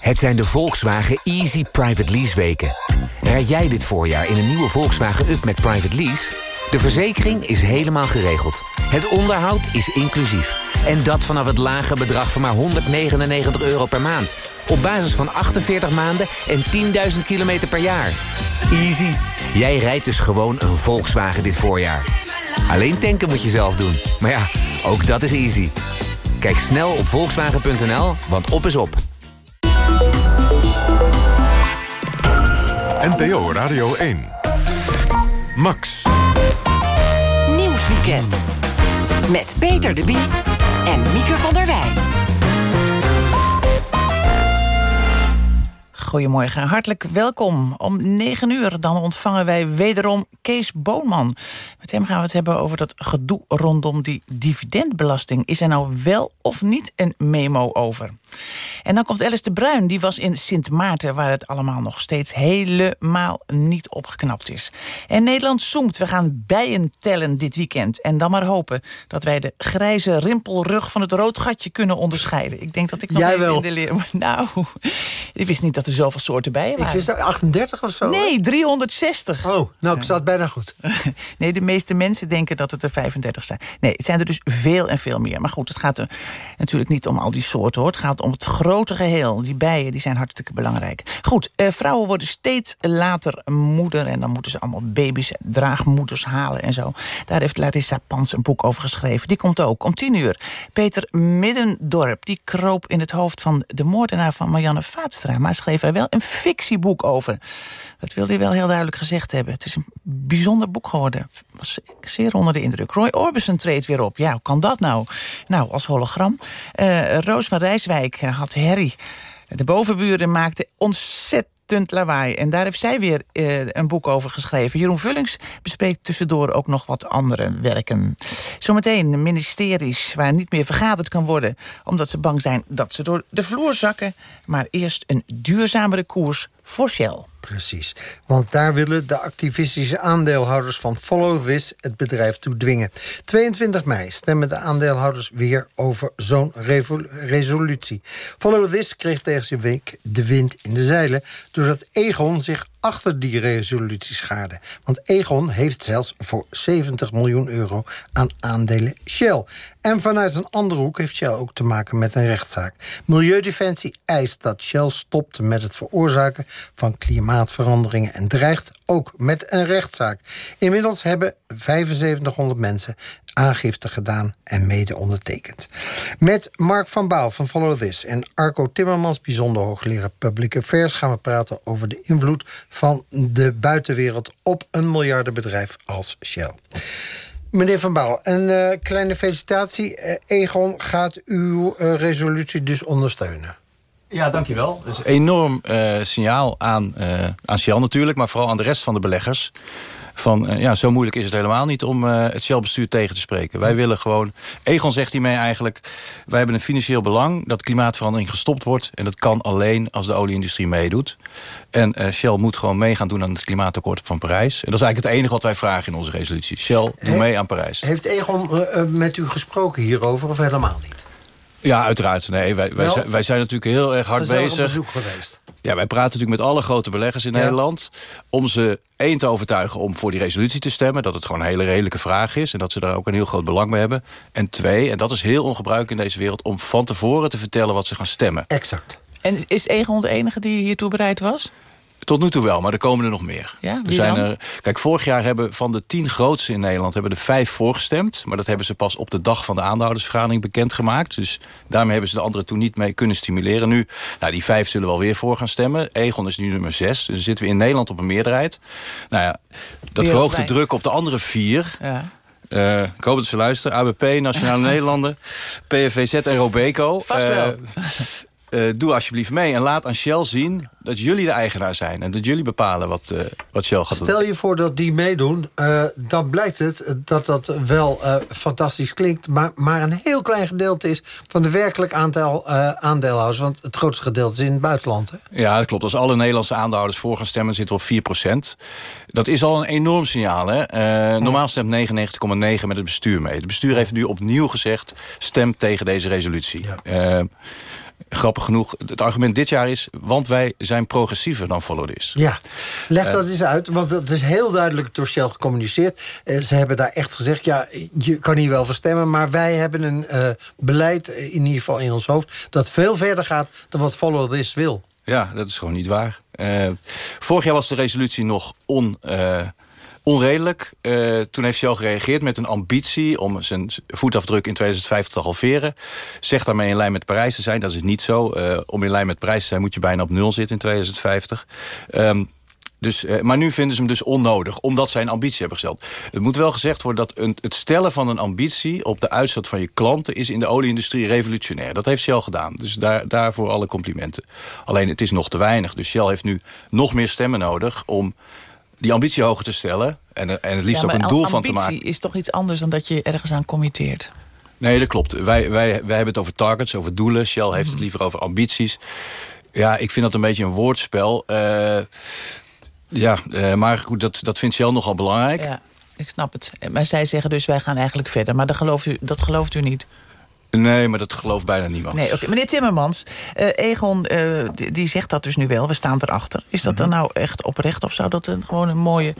Het zijn de Volkswagen Easy Private Lease weken. Rijd jij dit voorjaar in een nieuwe Volkswagen Up met Private Lease? De verzekering is helemaal geregeld. Het onderhoud is inclusief. En dat vanaf het lage bedrag van maar 199 euro per maand. Op basis van 48 maanden en 10.000 kilometer per jaar. Easy. Jij rijdt dus gewoon een Volkswagen dit voorjaar. Alleen tanken moet je zelf doen. Maar ja, ook dat is easy. Kijk snel op volkswagen.nl, want op is op. NPO Radio 1. Max. Nieuwsweekend. Met Peter de Bie en Mieke van der Wij. Goedemorgen, hartelijk welkom. Om 9 uur dan ontvangen wij wederom Kees Boonman. Met hem gaan we het hebben over dat gedoe rondom die dividendbelasting. Is er nou wel of niet een memo over? En dan komt Alice de Bruin, die was in Sint Maarten... waar het allemaal nog steeds helemaal niet opgeknapt is. En Nederland zoomt. We gaan bijen tellen dit weekend. En dan maar hopen dat wij de grijze rimpelrug... van het rood gatje kunnen onderscheiden. Ik denk dat ik nog Jij even wel. in de leer... Nou, ik wist niet dat er zoveel soorten bijen Ik waren. wist dat 38 of zo. Nee, 360. Oh, nou, ik zat bijna goed. Nee, de meeste mensen denken dat het er 35 zijn. Nee, het zijn er dus veel en veel meer. Maar goed, het gaat er natuurlijk niet om al die soorten, hoor. Het gaat om het grote geheel. Die bijen die zijn hartstikke belangrijk. Goed, eh, vrouwen worden steeds later moeder... en dan moeten ze allemaal baby's, draagmoeders halen en zo. Daar heeft Larissa Pans een boek over geschreven. Die komt ook om tien uur. Peter Middendorp, die kroop in het hoofd van de moordenaar van Marianne Vaatstra... maar schreef wel een fictieboek over. Dat wilde hij wel heel duidelijk gezegd hebben. Het is een bijzonder boek geworden. was zeer onder de indruk. Roy Orbison treedt weer op. Ja, hoe kan dat nou? Nou, als hologram. Uh, Roos van Rijswijk had Harry. De bovenburen maakten ontzettend En daar heeft zij weer uh, een boek over geschreven. Jeroen Vullings bespreekt tussendoor ook nog wat andere werken. Zometeen ministeries waar niet meer vergaderd kan worden... omdat ze bang zijn dat ze door de vloer zakken. Maar eerst een duurzamere koers voor Shell. Precies, want daar willen de activistische aandeelhouders van Follow This het bedrijf toe dwingen. 22 mei stemmen de aandeelhouders weer over zo'n resolutie. Follow This kreeg deze week de wind in de zeilen... doordat Egon zich achter die resolutie schaarde. Want Egon heeft zelfs voor 70 miljoen euro aan aandelen Shell. En vanuit een andere hoek heeft Shell ook te maken met een rechtszaak. Milieudefensie eist dat Shell stopt met het veroorzaken van klimaatveranderingen... en dreigt ook met een rechtszaak. Inmiddels hebben 7500 mensen aangifte gedaan en mede ondertekend. Met Mark van Bouw van Follow This en Arco Timmermans... bijzonder hoogleraar Public Affairs... gaan we praten over de invloed van de buitenwereld... op een miljardenbedrijf als Shell. Meneer Van Bouw, een uh, kleine felicitatie. Uh, Egon gaat uw uh, resolutie dus ondersteunen. Ja, dankjewel. Dat is een enorm signaal aan, aan Shell natuurlijk... maar vooral aan de rest van de beleggers van ja, zo moeilijk is het helemaal niet om het Shell-bestuur tegen te spreken. Wij willen gewoon, Egon zegt hiermee eigenlijk... wij hebben een financieel belang dat klimaatverandering gestopt wordt... en dat kan alleen als de olieindustrie meedoet. En Shell moet gewoon mee gaan doen aan het klimaatakkoord van Parijs. En dat is eigenlijk het enige wat wij vragen in onze resolutie. Shell, doe mee aan Parijs. Heeft Egon met u gesproken hierover of helemaal niet? Ja, uiteraard. Nee, wij, wij, zijn, wij zijn natuurlijk heel erg hard bezig. bezoek geweest. Ja, wij praten natuurlijk met alle grote beleggers in Nederland... om ze één te overtuigen om voor die resolutie te stemmen... dat het gewoon een hele redelijke vraag is... en dat ze daar ook een heel groot belang bij hebben. En twee, en dat is heel ongebruikelijk in deze wereld... om van tevoren te vertellen wat ze gaan stemmen. Exact. En is Egon de enige die hiertoe bereid was? Tot nu toe wel, maar er komen er nog meer. Ja, er zijn er, kijk, vorig jaar hebben van de tien grootste in Nederland... hebben er vijf voorgestemd. Maar dat hebben ze pas op de dag van de aandeelhoudersvergadering bekendgemaakt. Dus daarmee hebben ze de anderen toen niet mee kunnen stimuleren. Nu, nou, die vijf zullen wel weer voor gaan stemmen. Egon is nu nummer zes. Dus zitten we in Nederland op een meerderheid. Nou ja, dat verhoogt de druk op de andere vier... Ja. Uh, ik hoop dat ze luisteren. ABP, Nationale Nederlanden, PFVZ en Robeco. Vast wel. Uh, uh, doe alsjeblieft mee en laat aan Shell zien dat jullie de eigenaar zijn. En dat jullie bepalen wat, uh, wat Shell gaat Stel doen. Stel je voor dat die meedoen, uh, dan blijkt het dat dat wel fantastisch klinkt... Maar, maar een heel klein gedeelte is van de werkelijk aantal aandeelhouders. Want het grootste gedeelte is in het buitenland. Hè? Ja, dat klopt. Als alle Nederlandse aandeelhouders voor gaan stemmen... zitten we op 4 procent. Dat is al een enorm signaal. Hè? normaal stemt 99,9 met het bestuur mee. Het bestuur heeft nu opnieuw gezegd... stem tegen deze resolutie. Ja grappig genoeg, het argument dit jaar is... want wij zijn progressiever dan Follow This. Ja, leg dat uh, eens uit, want het is heel duidelijk door Shell gecommuniceerd. Uh, ze hebben daar echt gezegd, ja, je kan hier wel verstemmen... maar wij hebben een uh, beleid, in ieder geval in ons hoofd... dat veel verder gaat dan wat Follow This wil. Ja, dat is gewoon niet waar. vorig jaar was de resolutie nog on onredelijk. Uh, toen heeft Shell gereageerd met een ambitie om zijn voetafdruk in 2050 te halveren. Zegt daarmee in lijn met Parijs te zijn. Dat is niet zo. Uh, om in lijn met Parijs te zijn moet je bijna op nul zitten in 2050. Um, dus, uh, maar nu vinden ze hem dus onnodig, omdat zij een ambitie hebben gesteld. Het moet wel gezegd worden dat een, het stellen van een ambitie... op de uitstoot van je klanten is in de olieindustrie revolutionair. Dat heeft Shell gedaan, dus daar, daarvoor alle complimenten. Alleen het is nog te weinig, dus Shell heeft nu nog meer stemmen nodig... om die ambitie hoger te stellen en, en het liefst ja, ook een doel van te maken. ambitie is toch iets anders dan dat je ergens aan committeert? Nee, dat klopt. Wij, wij, wij hebben het over targets, over doelen. Shell heeft het liever over ambities. Ja, ik vind dat een beetje een woordspel. Uh, ja, uh, maar goed, dat, dat vindt Shell nogal belangrijk. Ja, ik snap het. Maar zij zeggen dus, wij gaan eigenlijk verder. Maar dat gelooft u, dat gelooft u niet? Nee, maar dat gelooft bijna niemand. Nee, okay. Meneer Timmermans, uh, Egon uh, die, die, zegt dat dus nu wel. We staan erachter. Is dat dan nou echt oprecht? Of zou dat een, gewoon een mooie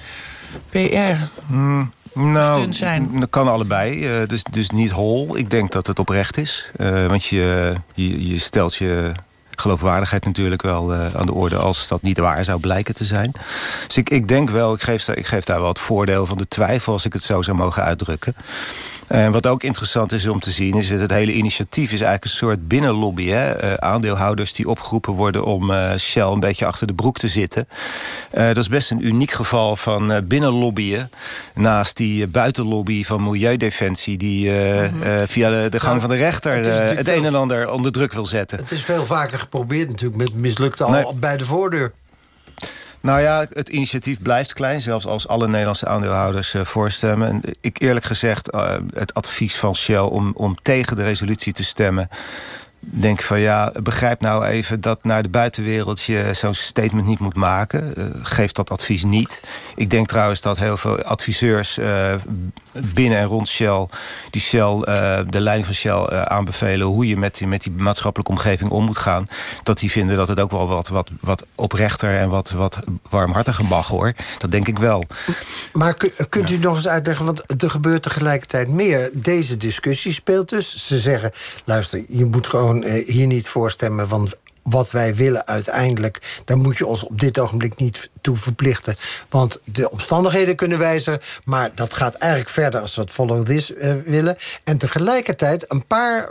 PR... Mm. Nou, dat kan allebei. Uh, dus, dus niet hol. Ik denk dat het oprecht is. Uh, want je, je, je stelt je geloofwaardigheid natuurlijk wel uh, aan de orde... als dat niet waar zou blijken te zijn. Dus ik, ik denk wel, ik geef, ik geef daar wel het voordeel van de twijfel... als ik het zo zou mogen uitdrukken. En wat ook interessant is om te zien... is dat het hele initiatief is eigenlijk een soort binnenlobby. Hè? Uh, aandeelhouders die opgeroepen worden om uh, Shell een beetje achter de broek te zitten. Uh, dat is best een uniek geval van binnenlobbyen. Naast die buitenlobby van Milieudefensie... die -hmm. via de, de, gang nou, van de rechter het, het een en ander onder druk wil zetten. Het is veel vaker geprobeerd natuurlijk met mislukte al nee. bij de voordeur. Nou ja, het initiatief blijft klein, zelfs als alle Nederlandse aandeelhouders uh, voorstemmen. En ik eerlijk gezegd, uh, het advies van Shell om, om tegen de resolutie te stemmen denk van ja, begrijp nou even dat naar de buitenwereld je zo'n statement niet moet maken. Uh, geef dat advies niet. Ik denk trouwens dat heel veel adviseurs uh, binnen en rond Shell... die Shell, uh, de leiding van Shell aanbevelen... hoe je met die, met die maatschappelijke omgeving om moet gaan... dat die vinden dat het ook wel wat, wat, wat oprechter en wat, wat warmhartiger mag, hoor. Dat denk ik wel. Maar kunt u nog eens uitleggen, want er gebeurt tegelijkertijd meer. Deze discussie speelt dus. Ze zeggen, luister, je moet gewoon hier niet voorstemmen... want wat wij willen uiteindelijk... daar moet je ons op dit ogenblik niet toe verplichten. Want de omstandigheden kunnen wijzigen... maar dat gaat eigenlijk verder als we het follow this uh, willen. En tegelijkertijd een paar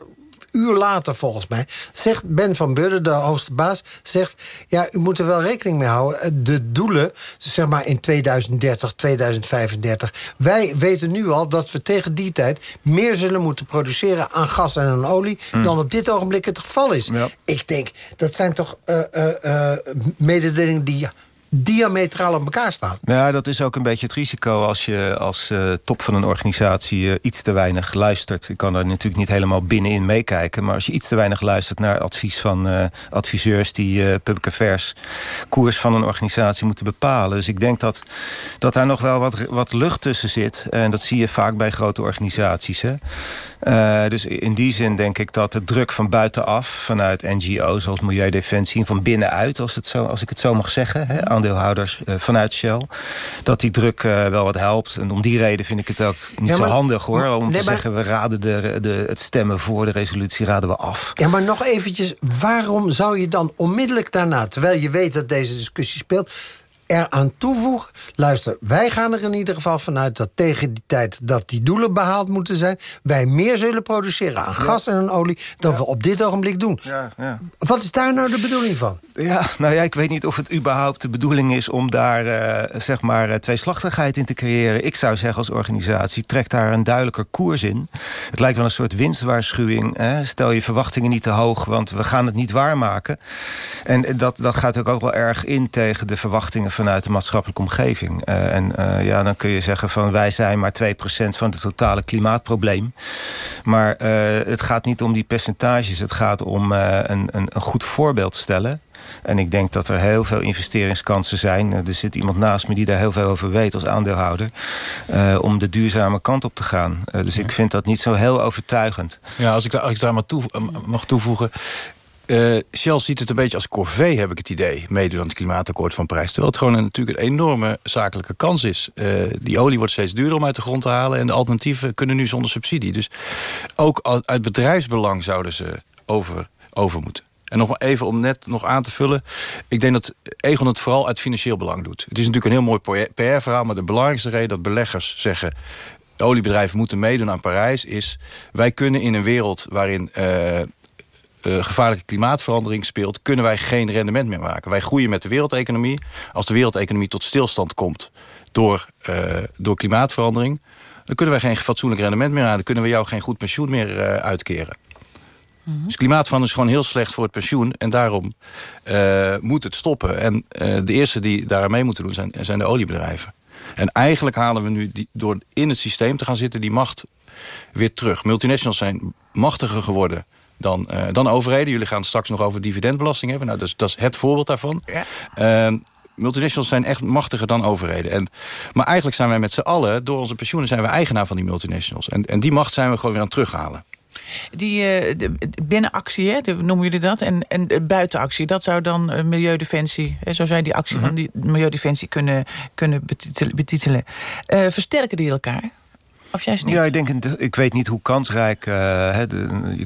uur later volgens mij... zegt Ben van Beurden, de hoogste baas, zegt... ja, u moet er wel rekening mee houden. De doelen, zeg maar in 2030, 2035... wij weten nu al dat we tegen die tijd... meer zullen moeten produceren aan gas en aan olie... Mm. dan op dit ogenblik het geval is. Ja. Ik denk, dat zijn toch uh, uh, uh, mededelingen die diametraal op elkaar staan. Ja, dat is ook een beetje het risico als je als uh, top van een organisatie uh, iets te weinig luistert. Ik kan er natuurlijk niet helemaal binnenin meekijken, maar als je iets te weinig luistert naar advies van uh, adviseurs die public affairs koers van een organisatie moeten bepalen. Dus ik denk dat, dat daar nog wel wat, wat lucht tussen zit. En dat zie je vaak bij grote organisaties. Hè? Uh, dus in die zin denk ik dat de druk van buitenaf... vanuit NGO's zoals Milieudefensie... van binnenuit, als, het zo, als ik het zo mag zeggen... Hè, aandeelhouders uh, vanuit Shell... dat die druk uh, wel wat helpt. En om die reden vind ik het ook niet ja, maar, zo handig, hoor... om nee, te maar, zeggen, we raden de, de, het stemmen voor de resolutie raden we af. Ja, maar nog eventjes, waarom zou je dan onmiddellijk daarna... terwijl je weet dat deze discussie speelt eraan toevoegen... luister, wij gaan er in ieder geval vanuit dat tegen die tijd... dat die doelen behaald moeten zijn... wij meer zullen produceren aan gas en aan olie... dan ja. we op dit ogenblik doen. Ja, ja. Wat is daar nou de bedoeling van? Ja, nou ja, ik weet niet of het überhaupt de bedoeling is... om daar, uh, zeg maar, uh, tweeslachtigheid in te creëren. Ik zou zeggen als organisatie, trek daar een duidelijker koers in. Het lijkt wel een soort winstwaarschuwing. Hè? Stel je verwachtingen niet te hoog, want we gaan het niet waarmaken. En dat, dat gaat ook, ook wel erg in tegen de verwachtingen vanuit de maatschappelijke omgeving. Uh, en uh, ja, dan kun je zeggen van wij zijn maar 2% van het totale klimaatprobleem. Maar uh, het gaat niet om die percentages. Het gaat om een, een, een goed voorbeeld stellen. En ik denk dat er heel veel investeringskansen zijn. Er zit iemand naast me die daar heel veel over weet als aandeelhouder. Uh, om de duurzame kant op te gaan. Uh, dus ja. ik vind dat niet zo heel overtuigend. Ja, als ik, daar, als ik daar maar toe, mag toevoegen. Uh, Shell ziet het een beetje als corvée, heb ik het idee. Meedoen aan het klimaatakkoord van Parijs. Terwijl het gewoon een, natuurlijk een enorme zakelijke kans is. Uh, die olie wordt steeds duurder om uit de grond te halen... en de alternatieven kunnen nu zonder subsidie. Dus ook uit bedrijfsbelang zouden ze over, over moeten. En nog maar even om net nog aan te vullen. Ik denk dat Egon het vooral uit financieel belang doet. Het is natuurlijk een heel mooi PR-verhaal... maar de belangrijkste reden dat beleggers zeggen... oliebedrijven moeten meedoen aan Parijs... is wij kunnen in een wereld waarin... Uh, uh, gevaarlijke klimaatverandering speelt... kunnen wij geen rendement meer maken. Wij groeien met de wereldeconomie. Als de wereldeconomie tot stilstand komt door, uh, door klimaatverandering... dan kunnen wij geen fatsoenlijk rendement meer aan. Dan kunnen we jou geen goed pensioen meer uh, uitkeren. Mm -hmm. Dus klimaatverandering is gewoon heel slecht voor het pensioen. En daarom moet het stoppen. En de eerste die daar mee moeten doen zijn, zijn de oliebedrijven. En eigenlijk halen we nu die, door in het systeem te gaan zitten... die macht weer terug. Multinationals zijn machtiger geworden dan, uh, dan overheden. Jullie gaan het straks nog over dividendbelasting hebben. Nou, dus, dat is het voorbeeld daarvan. Ja. Uh, multinationals zijn echt machtiger dan overheden. En, maar eigenlijk zijn wij met z'n allen, door onze pensioenen... zijn we eigenaar van die multinationals. En, en die macht zijn we gewoon weer aan het terughalen. Die uh, binnenactie, hè, noemen jullie dat? En, en buitenactie, dat zou dan Milieudefensie... Hè, zo zou je die actie mm -hmm. van die Milieudefensie kunnen, kunnen betitelen. betitelen. Uh, versterken die elkaar? Of juist niet? Ja, ik denk, ik weet niet hoe kansrijk... Uh,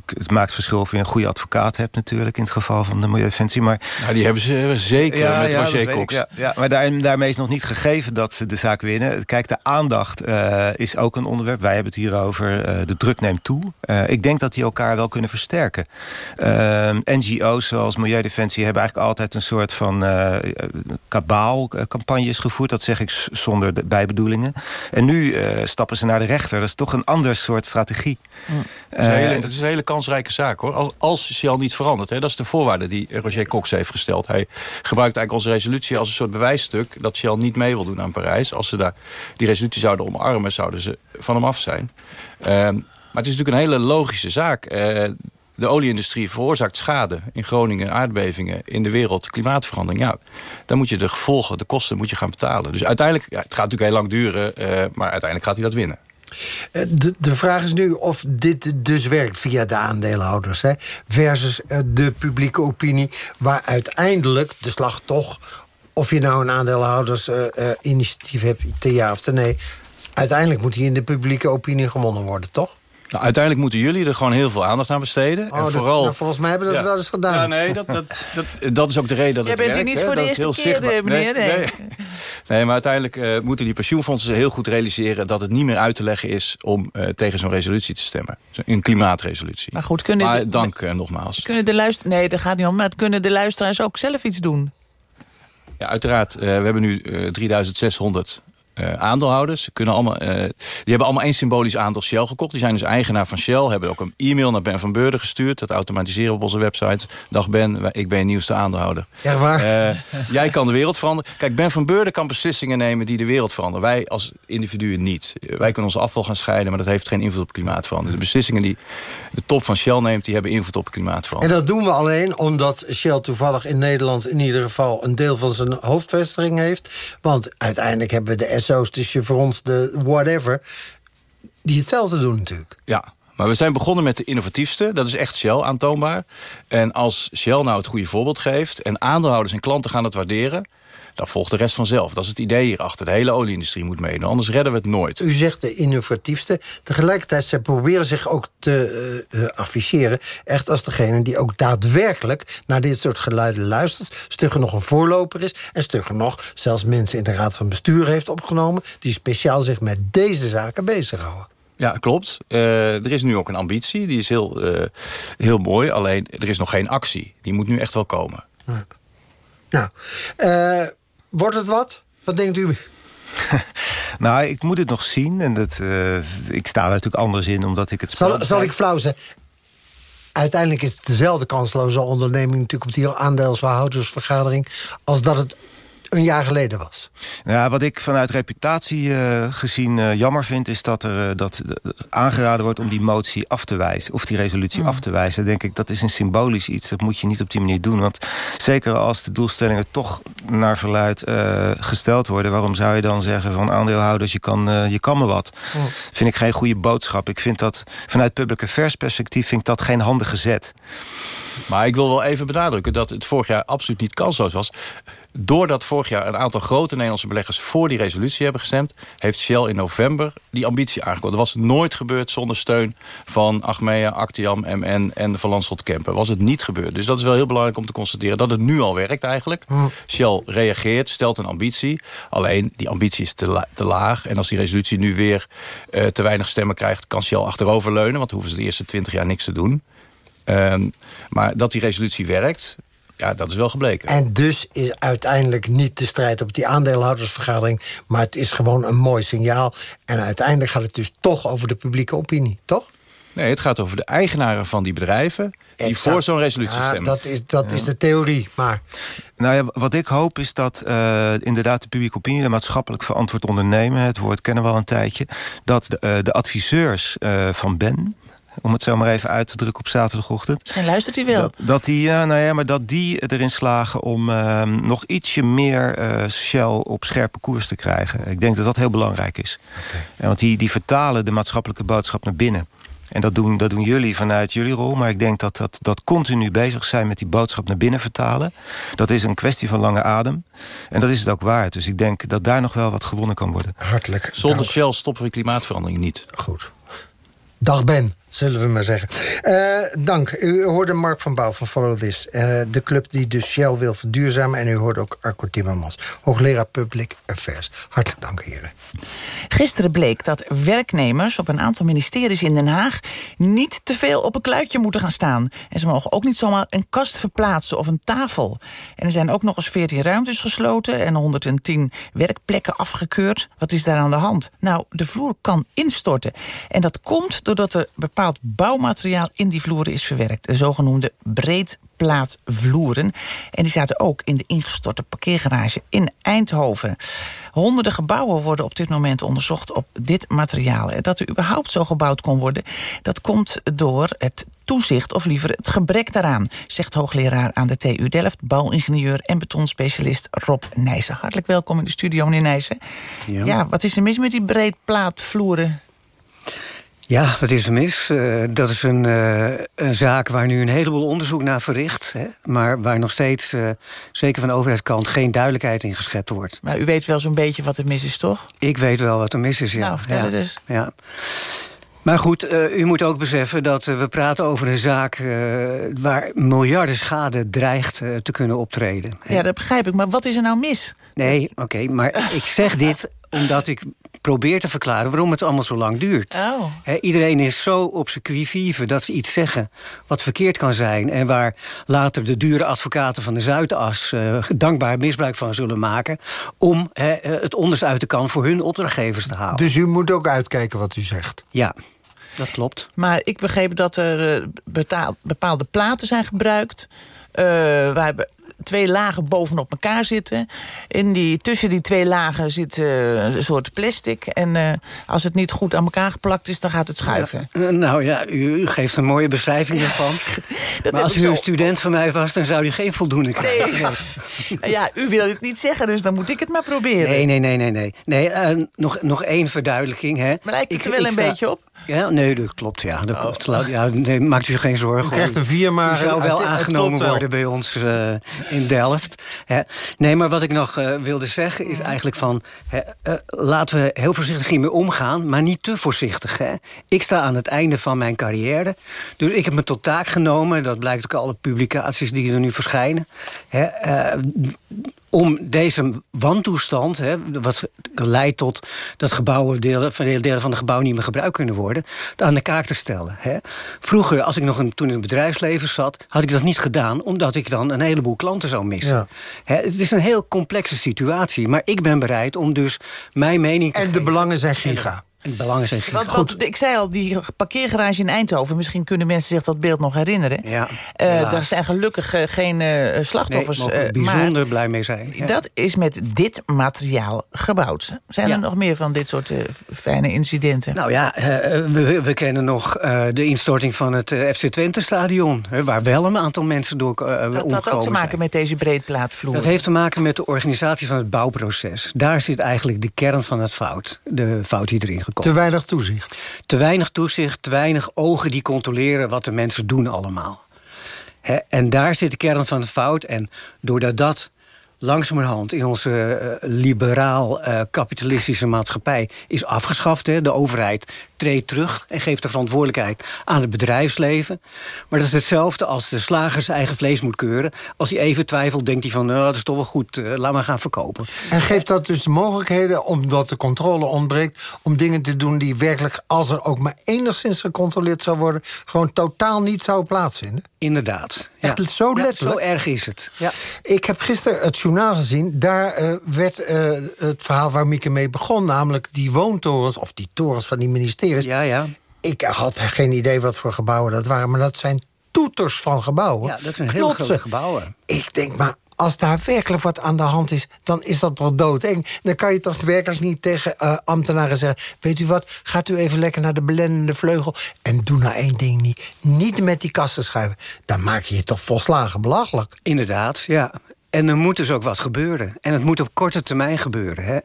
het maakt verschil of je een goede advocaat hebt natuurlijk... in het geval van de Milieudefensie. Maar, nou, die hebben ze zeker ja, met ja, Roger Cox. Ja, ja, maar daar, daarmee is nog niet gegeven dat ze de zaak winnen. Kijk, de aandacht uh, is ook een onderwerp. Wij hebben het hier over. Uh, de druk neemt toe. ik denk dat die elkaar wel kunnen versterken. NGO's zoals Milieudefensie hebben eigenlijk altijd een soort van kabaalcampagnes gevoerd. Dat zeg ik zonder de bijbedoelingen. En nu stappen ze naar de rechter. Dat is toch een ander soort strategie. Het, is een hele, het is een hele kansrijke zaak hoor. Als, als Shell niet verandert. Hè, dat is de voorwaarde die Roger Cox heeft gesteld. Hij gebruikt eigenlijk onze resolutie als een soort bewijsstuk... dat Shell niet mee wil doen aan Parijs. Als ze daar die resolutie zouden omarmen, zouden ze van hem af zijn. Uh, maar het is natuurlijk een hele logische zaak. Uh, de olieindustrie veroorzaakt schade in Groningen, aardbevingen, in de wereld, klimaatverandering. Ja, dan moet je de gevolgen, de kosten moet je gaan betalen. Dus uiteindelijk, ja, het gaat natuurlijk heel lang duren, uh, maar uiteindelijk gaat hij dat winnen. Eh, de, de vraag is nu of dit dus werkt via de aandeelhouders... Hè, versus eh, de publieke opinie... waar uiteindelijk de slag toch... of je nou een aandeelhoudersinitiatief uh, uh, hebt, te ja of te nee... uiteindelijk moet die in de publieke opinie gewonnen worden, toch? Nou, uiteindelijk moeten jullie er gewoon heel veel aandacht aan besteden. Oh, en vooral... nou, volgens mij hebben we dat wel eens gedaan. Ja, nee, dat, dat, dat, dat is ook de reden dat Jij het bent werkt, hier niet voor de eerste keer, zichtbaar. meneer. Nee, nee. nee. maar uiteindelijk uh, moeten die pensioenfondsen heel goed realiseren... dat het niet meer uit te leggen is om uh, tegen zo'n resolutie te stemmen. Een klimaatresolutie. Maar goed, kunnen maar de, dank uh, nogmaals. Kunnen de luister nee, dat gaat niet om. Maar kunnen de luisteraars ook zelf iets doen? Ja, uiteraard. we hebben nu 3600 uh, aandeelhouders. Ze kunnen allemaal, uh, die hebben allemaal één symbolisch aandeel Shell gekocht. Die zijn dus eigenaar van Shell. Hebben ook een e-mail naar Ben van Beurden gestuurd. Dat automatiseren op onze website. Dag Ben, ik ben je nieuwste aandeelhouder. Ja, waar? Uh, jij kan de wereld veranderen. Kijk, Ben van Beurden kan beslissingen nemen die de wereld veranderen. Wij als individuen niet. Wij kunnen onze afval gaan scheiden, maar dat heeft geen invloed op klimaatverandering. De beslissingen die de top van Shell neemt, die hebben invloed op klimaatverandering. En dat doen we alleen omdat Shell toevallig in Nederland in ieder geval een deel van zijn hoofdvestiging heeft. Want uiteindelijk hebben we de SO's, de chevrons, de whatever, die hetzelfde doen natuurlijk. Ja, maar we zijn begonnen met de innovatiefste. Dat is echt Shell aantoonbaar. En als Shell nou het goede voorbeeld geeft... en aandeelhouders en klanten gaan het waarderen dan volgt de rest vanzelf. Dat is het idee hierachter. De hele olieindustrie moet meedoen, anders redden we het nooit. U zegt de innovatiefste. Tegelijkertijd, ze proberen zich ook te uh, afficheren... echt als degene die ook daadwerkelijk naar dit soort geluiden luistert... stugger nog een voorloper is en stugger nog... zelfs mensen in de raad van bestuur heeft opgenomen... die speciaal zich met deze zaken bezighouden. Ja, klopt. Uh, er is nu ook een ambitie, die is heel, uh, heel mooi. Alleen, er is nog geen actie. Die moet nu echt wel komen. Ja. Nou, uh, Wordt het wat? Wat denkt u? nou, ik moet het nog zien. En dat, uh, ik sta er natuurlijk anders in, omdat ik het... Zal, zal ik flauw zeggen? Uiteindelijk is het dezelfde kansloze onderneming... natuurlijk op die aandeelshoudersvergadering... als dat het een jaar geleden was. Ja, wat ik vanuit reputatie uh, gezien uh, jammer vind... is dat er uh, dat aangeraden wordt om die motie af te wijzen... of die resolutie af te wijzen. denk ik, dat is een symbolisch iets. Dat moet je niet op die manier doen. Want zeker als de doelstellingen toch naar verluid gesteld worden... waarom zou je dan zeggen van aandeelhouders... je kan, je kan me wat. Mm. Vind ik geen goede boodschap. Ik vind dat vanuit public affairs perspectief... vind ik dat geen handige zet. Maar ik wil wel even benadrukken dat het vorig jaar absoluut niet kansloos was. Doordat vorig jaar een aantal grote Nederlandse beleggers... voor die resolutie hebben gestemd... heeft Shell in november die ambitie aangekondigd. Dat was nooit gebeurd zonder steun van Achmea, Actiam, MN en Van Landschot Kempen. Was het niet gebeurd. Dus dat is wel heel belangrijk om te constateren... dat het nu al werkt eigenlijk. Shell reageert, stelt een ambitie. Alleen, die ambitie is te, la te laag. En als die resolutie nu weer uh, te weinig stemmen krijgt... kan Shell achteroverleunen, want dan hoeven ze de eerste twintig jaar niks te doen. Um, maar dat die resolutie werkt, ja, dat is wel gebleken. En dus is uiteindelijk niet de strijd op die aandeelhoudersvergadering... maar het is gewoon een mooi signaal. En uiteindelijk gaat het dus toch over de publieke opinie, toch? Nee, het gaat over de eigenaren van die bedrijven... die exact. voor zo'n resolutie ja, stemmen. Dat is, dat ja. is de theorie, maar... Nou ja, wat ik hoop is dat uh, inderdaad de publieke opinie... de maatschappelijk verantwoord ondernemen... het woord kennen we al een tijdje... dat de, uh, de adviseurs uh, van Ben om het zo maar even uit te drukken op zaterdagochtend. Misschien luistert hij wel. Dat, dat die, ja, nou ja, maar dat die erin slagen om uh, nog ietsje meer uh, Shell op scherpe koers te krijgen. Ik denk dat dat heel belangrijk is. Okay. Ja, want die, die vertalen de maatschappelijke boodschap naar binnen. En dat doen, dat doen jullie vanuit jullie rol. Maar ik denk dat, dat dat continu bezig zijn met die boodschap naar binnen vertalen. Dat is een kwestie van lange adem. En dat is het ook waard. Dus ik denk dat daar nog wel wat gewonnen kan worden. Hartelijk. Zonder Shell stoppen we klimaatverandering niet. Goed. Dag Ben, zullen we maar zeggen. Uh, dank. U hoorde Mark van Bouw van Follow This. Uh, de club die dus Shell wil verduurzamen. En u hoorde ook Arco Timmermans, hoogleraar Public Affairs. Hartelijk dank, heren. Gisteren bleek dat werknemers op een aantal ministeries in Den Haag... niet te veel op een kluitje moeten gaan staan. En ze mogen ook niet zomaar een kast verplaatsen of een tafel. En er zijn ook nog eens 14 ruimtes gesloten... en 110 werkplekken afgekeurd. Wat is daar aan de hand? Nou, de vloer kan instorten. En dat komt doordat er bepaald bouwmateriaal in die vloeren is verwerkt. De zogenoemde breedplaatvloeren. En die zaten ook in de ingestorte parkeergarage in Eindhoven. Honderden gebouwen worden op dit moment onderzocht op dit materiaal. Dat er überhaupt zo gebouwd kon worden... dat komt door het toezicht, of liever het gebrek daaraan... zegt hoogleraar aan de TU Delft, bouwingenieur en betonspecialist Rob Nijssen. Hartelijk welkom in de studio, meneer Nijssen. Ja. ja, wat is er mis met die breedplaatvloeren? Ja, wat is er mis? Uh, dat is een, uh, een, zaak waar nu een heleboel onderzoek naar verricht. Hè, maar waar nog steeds, uh, zeker van de overheidskant, geen duidelijkheid in geschept wordt. Maar u weet wel zo'n beetje wat er mis is, toch? Ik weet wel wat er mis is, ja. Nou, vertel ja. het eens. Ja. Maar goed, u moet ook beseffen dat we praten over een zaak... waar miljarden schade dreigt te kunnen optreden. Ja, dat begrijp ik. Maar wat is er nou mis? Nee, oké, okay, maar ik zeg dit omdat ik probeer te verklaren waarom het allemaal zo lang duurt. Oh. He, iedereen is zo op zijn qui dat ze iets zeggen wat verkeerd kan zijn... en waar later de dure advocaten van de Zuidas... Uh, dankbaar misbruik van zullen maken... om he, het onderste uit de kan voor hun opdrachtgevers te halen. Dus u moet ook uitkijken wat u zegt? Ja. Dat klopt. Maar ik begreep dat er bepaalde platen zijn gebruikt... Uh, hebben twee lagen bovenop elkaar zitten. In die, tussen die twee lagen zit uh, een soort plastic. En uh, als het niet goed aan elkaar geplakt is, dan gaat het schuiven. Ja, nou ja, u, geeft een mooie beschrijving ervan. maar als u zo... een student van mij was, dan zou u geen voldoende krijgen. Nee. ja, u wil het niet zeggen, dus dan moet ik het maar proberen. Nee, nee, nee, nee. nee. nee uh, nog, nog één verduidelijking. Hè. Maar lijkt het ik, er wel een sta... beetje op? Ja, nee, dat klopt. Ja, dat oh. klopt. Ja, nee, maakt u zich geen zorgen. U krijgt een vier, maar... U zou wel het, aangenomen het worden bij ons uh, in Delft. Hè. Nee, maar wat ik nog uh, wilde zeggen is eigenlijk van... Hè, uh, laten we heel voorzichtig hiermee omgaan, maar niet te voorzichtig. Hè. Ik sta aan het einde van mijn carrière. Dus ik heb me tot taak genomen, dat blijkt ook alle publicaties die er nu verschijnen... Hè, om deze wantoestand, hè, wat leidt tot dat gebouwen, delen, delen van de gebouw niet meer gebruikt kunnen worden, aan de kaak te stellen. Hè. Vroeger, als ik nog een, toen in het bedrijfsleven zat, had ik dat niet gedaan, omdat ik dan een heleboel klanten zou missen. Ja. Hè, het is een heel complexe situatie, maar ik ben bereid om dus mijn mening te En de belangen zijn giga. En belangen zijn giga. Want, want, ik zei al, die parkeergarage in Eindhoven... misschien kunnen mensen zich dat beeld nog herinneren. Ja, uh, daar zijn gelukkig uh, geen uh, slachtoffers. Nee, er bijzonder blij mee zijn. Ja. Dat is met dit materiaal gebouwd. Zijn ja. er nog meer van dit soort fijne incidenten? Nou ja, we, we, kennen nog de instorting van het FC Twente-stadion... waar wel een aantal mensen door Dat had ook te maken zijn. met deze breedplaatvloer. Dat heeft te maken met de organisatie van het bouwproces. Daar zit eigenlijk de kern van het fout. De fout die erin te weinig toezicht? Te weinig toezicht, te weinig ogen die controleren wat de mensen doen allemaal. He, en daar zit de kern van de fout. En doordat dat langzamerhand in onze uh, liberaal-kapitalistische uh, maatschappij is afgeschaft. Hè. De overheid treedt terug en geeft de verantwoordelijkheid aan het bedrijfsleven. Maar dat is hetzelfde als de slager zijn eigen vlees moet keuren. Als hij even twijfelt, denkt hij van, nou, dat is toch wel goed, uh, laat maar gaan verkopen. En geeft dat dus de mogelijkheden, omdat de controle ontbreekt... om dingen te doen die werkelijk, als er ook maar enigszins gecontroleerd zou worden... gewoon totaal niet zou plaatsvinden? Inderdaad. Echt ja. zo letterlijk? Ja, zo erg is het. Ja. Ik heb gisteren het journaal gezien. Daar uh, werd uh, het verhaal waar Mieke mee begon... namelijk die woontorens, of die torens van die ministeries. Ja, ja. Ik had geen idee wat voor gebouwen dat waren... maar dat zijn toeters van gebouwen. Ja, dat zijn heel grote gebouwen. Ik denk, maar als daar werkelijk wat aan de hand is... dan is dat toch doodeng. Dan kan je toch werkelijk niet tegen uh, ambtenaren zeggen... weet u wat, gaat u even lekker naar de belendende vleugel... en doe nou één ding niet. Niet met die kasten schuiven. Dan maak je je toch volslagen belachelijk. Inderdaad, ja. En er moet dus ook wat gebeuren. En het moet op korte termijn gebeuren. Hè.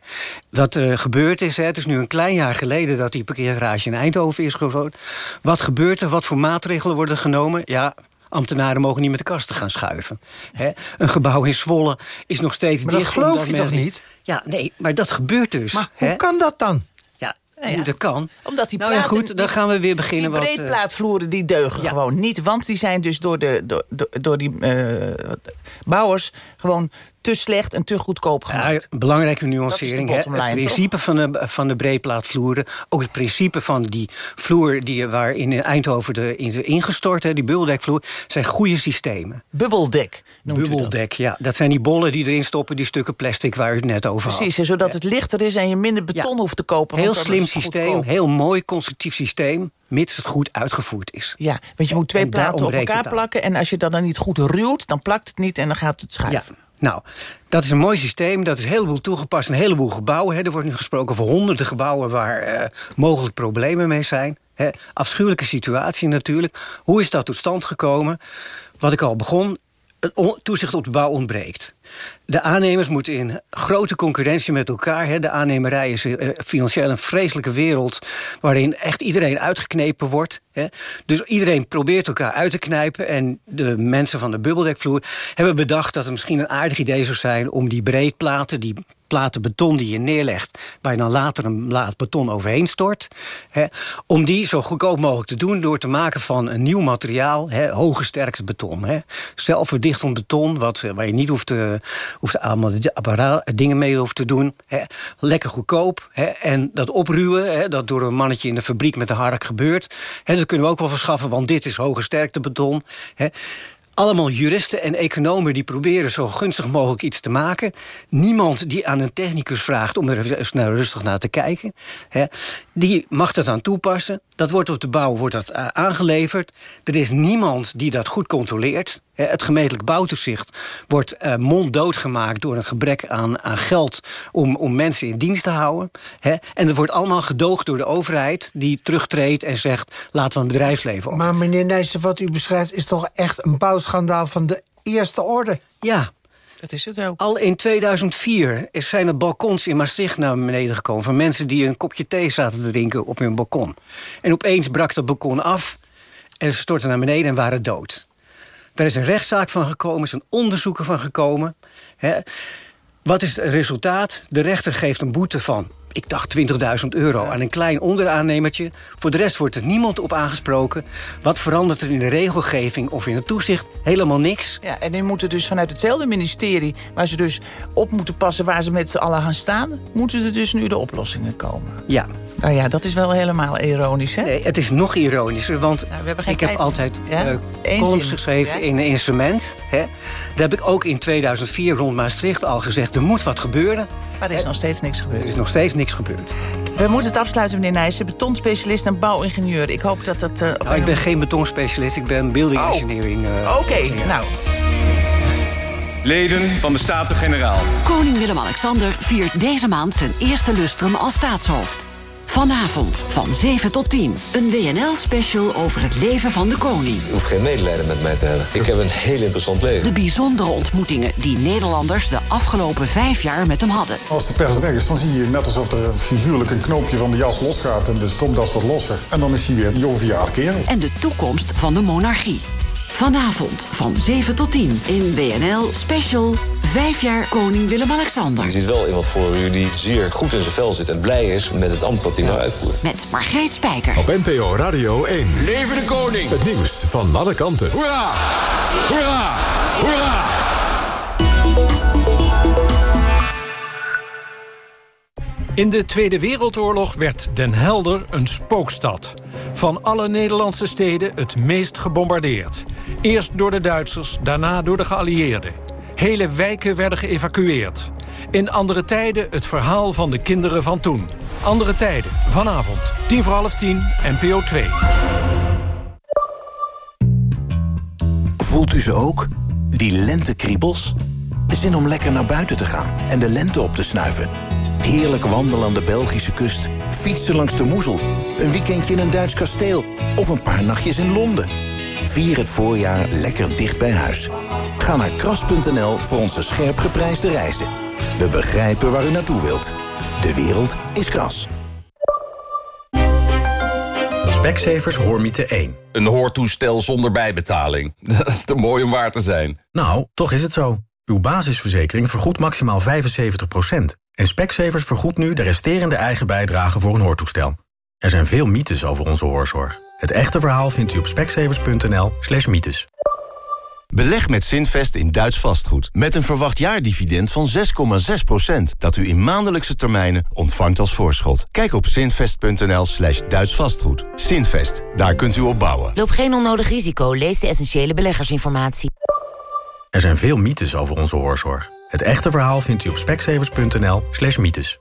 Wat er gebeurd is, hè, het is nu een klein jaar geleden... dat die parkeergarage in Eindhoven is gesloten. Wat gebeurt er? Wat voor maatregelen worden genomen? Ja, ambtenaren mogen niet met de kasten gaan schuiven. Hè. Een gebouw in Zwolle is nog steeds Maar dat dicht. geloof omdat je men toch niet? Ja, nee, maar dat gebeurt dus. Maar hoe hè. kan dat dan? Nou dat kan. Omdat die nou ja, platen- goed, dan gaan we weer beginnen. Die wat, eh, breedplaatvloeren die deugen gewoon niet. Want die zijn dus door, de, door, door, door die eh, bouwers gewoon te slecht en te goedkoop gemaakt. Ja, belangrijke nuancering. hè. het principe van de, van de breedplaatvloeren. Ook het principe van die vloer die, waar in Eindhoven de, in ingestort, hè, die bubbeldekvloer, zijn goede systemen. Bubbeldek noemt u dat. Bubbeldek, ja. Dat zijn die bollen die erin stoppen, die stukken plastic waar u het net over had. Precies, en zodat het lichter is en je minder beton hoeft te kopen. Heel slim systeem, goedkoop. heel mooi constructief systeem, mits het goed uitgevoerd is. Ja, want je moet twee En platen op elkaar plakken... en als je dat dan niet goed ruwt, dan plakt het niet en dan gaat het schuiven. Nou, dat is een mooi systeem. Dat is een heleboel toegepast. Een heleboel gebouwen. Hè. Er wordt nu gesproken over honderden gebouwen... waar eh, mogelijk problemen mee zijn. Hè. Afschuwelijke situatie natuurlijk. Hoe is dat tot stand gekomen? Wat ik al begon, toezicht op de bouw ontbreekt. De aannemers moeten in grote concurrentie met elkaar... Hè. De aannemerij is eh, financieel een vreselijke wereld... waarin echt iedereen uitgeknepen wordt. Hè. Dus iedereen probeert elkaar uit te knijpen... en de mensen van de bubbeldekvloer hebben bedacht... dat het misschien een aardig idee zou zijn om die breedplaten... die platen beton die je neerlegt... waar je dan later een laad beton overheen stort... Hè, om die zo goedkoop mogelijk te doen... door te maken van een nieuw materiaal, hè, hooggesterkt beton. Hè. Zelfverdichtend beton, wat, eh, waar je niet hoeft, te, hoeft allemaal appara- dingen mee hoeft te doen. Hè. Lekker goedkoop. Hè. En dat opruwen, hè, dat door een mannetje in de fabriek met de hark gebeurt... Hè, dat kunnen we ook wel verschaffen, want dit is hooggesterkte beton. Hè. Allemaal juristen en economen die proberen zo gunstig mogelijk iets te maken. Niemand die aan een technicus vraagt om er snel rustig naar te kijken. Hè. Die mag dat aan toepassen. Dat wordt op de bouw wordt dat, eh, aangeleverd. Er is niemand die dat goed controleert. Hè, Het gemeentelijk bouwtoezicht wordt eh, monddood gemaakt... door een gebrek aan, aan geld om, om mensen in dienst te houden. Hè. En dat wordt allemaal gedoogd door de overheid... die terugtreedt en zegt, laten we een bedrijfsleven op. Maar meneer Nijssen, wat u beschrijft... is toch echt een bouwschandaal van de eerste orde? Ja, Dat is het ook. Al in 2004 is- zijn er balkons in Maastricht naar beneden gekomen... van mensen die een kopje thee zaten te drinken op hun balkon. En opeens brak dat balkon af en ze stortten naar beneden en waren dood. Daar is een rechtszaak van gekomen, is een onderzoek van gekomen. Hè. Wat is het resultaat? De rechter geeft een boete van, ik dacht 20.000 euro... aan een klein onderaannemertje. Voor de rest wordt er niemand op aangesproken. Wat verandert er in de regelgeving of in het toezicht? Helemaal niks. Ja, en die moeten dus vanuit hetzelfde ministerie... waar ze dus op moeten passen waar ze met z'n allen gaan staan... moeten er dus nu de oplossingen komen. Ja. Nou ja, dat is wel helemaal ironisch, hè? Nee, het is nog ironischer, want geen ik heb tijd altijd Ja? columns zin. geschreven Ja? in, in cement. Hè. Daar heb ik ook in 2004 rond Maastricht al gezegd... er moet wat gebeuren. Maar er is nog steeds niks Er gebeurd. is nog steeds niks gebeurd. We moeten het afsluiten, meneer Nijssen. Betonspecialist en bouwingenieur. Ik hoop dat dat... eh, Nou, ik een- ben geen betonspecialist, ik ben building Oh. engineering. eh, Oké, nou. Leden van de Staten-Generaal. Koning Willem-Alexander viert deze maand zijn eerste lustrum als staatshoofd. Vanavond van 7 tot 10. Een WNL-special over het leven van de koning. Je hoeft geen medelijden met mij te hebben. Ik heb een heel interessant De leven. bijzondere ontmoetingen die Nederlanders de afgelopen vijf jaar met hem hadden. Als de pers weg is, dan zie je net alsof er figuurlijk een knoopje van de jas losgaat en de stropdas wordt losser. En dan is hij weer een joviale kerel. En de toekomst van de monarchie. Vanavond van 7 tot 10 in WNL Special 5 jaar koning Willem-Alexander. Je ziet wel iemand voor u die zeer goed in zijn vel zit en blij is met het ambt wat hij nou uitvoert. Met Margreet Spijker. Op NPO Radio 1. Leven de koning! Het nieuws van alle kanten. Hoera! Hoera! Hoera! In de Tweede Wereldoorlog werd Den Helder een spookstad. Van alle Nederlandse steden het meest gebombardeerd. Eerst door de Duitsers, daarna door de geallieerden. Hele wijken werden geëvacueerd. In andere tijden het verhaal van de kinderen van toen. Andere tijden, vanavond, tien voor half tien, NPO 2. Voelt u ze ook? Die lentekriebels? Zin om lekker naar buiten te gaan en de lente op te snuiven. Heerlijk wandelen aan de Belgische kust. Fietsen langs de Moezel. Een weekendje in een Duits kasteel. Of een paar nachtjes in Londen. Vier het voorjaar lekker dicht bij huis. Ga naar kras.nl voor onze scherp geprijsde reizen. We begrijpen waar u naartoe wilt. De wereld is kras. Specsavers Hoormiete 1. Een hoortoestel zonder bijbetaling. Dat is te mooi om waar te zijn. Nou, toch is het zo. Uw basisverzekering vergoedt maximaal 75%. En Specsavers vergoedt nu de resterende eigen bijdrage voor een hoortoestel. Er zijn veel mythes over onze hoorzorg. Het echte verhaal vindt u op specsavers.nl slash mythes. Beleg met Zinvest in Duits vastgoed. Met een verwacht jaardividend van 6,6%. Dat u in maandelijkse termijnen ontvangt als voorschot. Kijk op zinvest.nl slash Duits vastgoed. Zinvest, daar kunt u op bouwen. Loop geen onnodig risico. Lees de essentiële beleggersinformatie. Er zijn veel mythes over onze hoorzorg. Het echte verhaal vindt u op specsavers.nl slash mythes.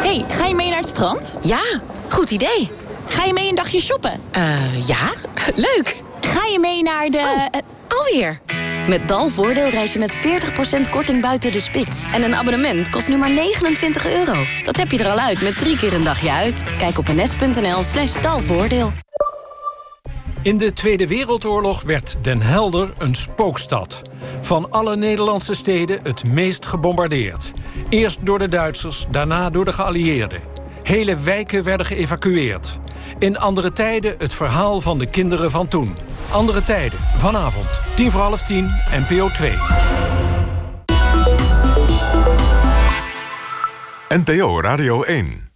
hey, ga je mee naar het strand? Ja, goed idee. Ga je mee een dagje shoppen? Eh, ja, leuk. Ga je mee naar de... Oh, alweer. Met Dalvoordeel reis je met 40% korting buiten de spits. En een abonnement kost nu maar 29 euro. Dat heb je er al uit met drie keer een dagje uit. Kijk op ns.nl slash dalvoordeel. In de Tweede Wereldoorlog werd Den Helder een spookstad. Van alle Nederlandse steden het meest gebombardeerd. Eerst door de Duitsers, daarna door de geallieerden. Hele wijken werden geëvacueerd. In andere tijden het verhaal van de kinderen van toen. Andere tijden, vanavond, tien voor half tien, NPO 2. NPO Radio 1.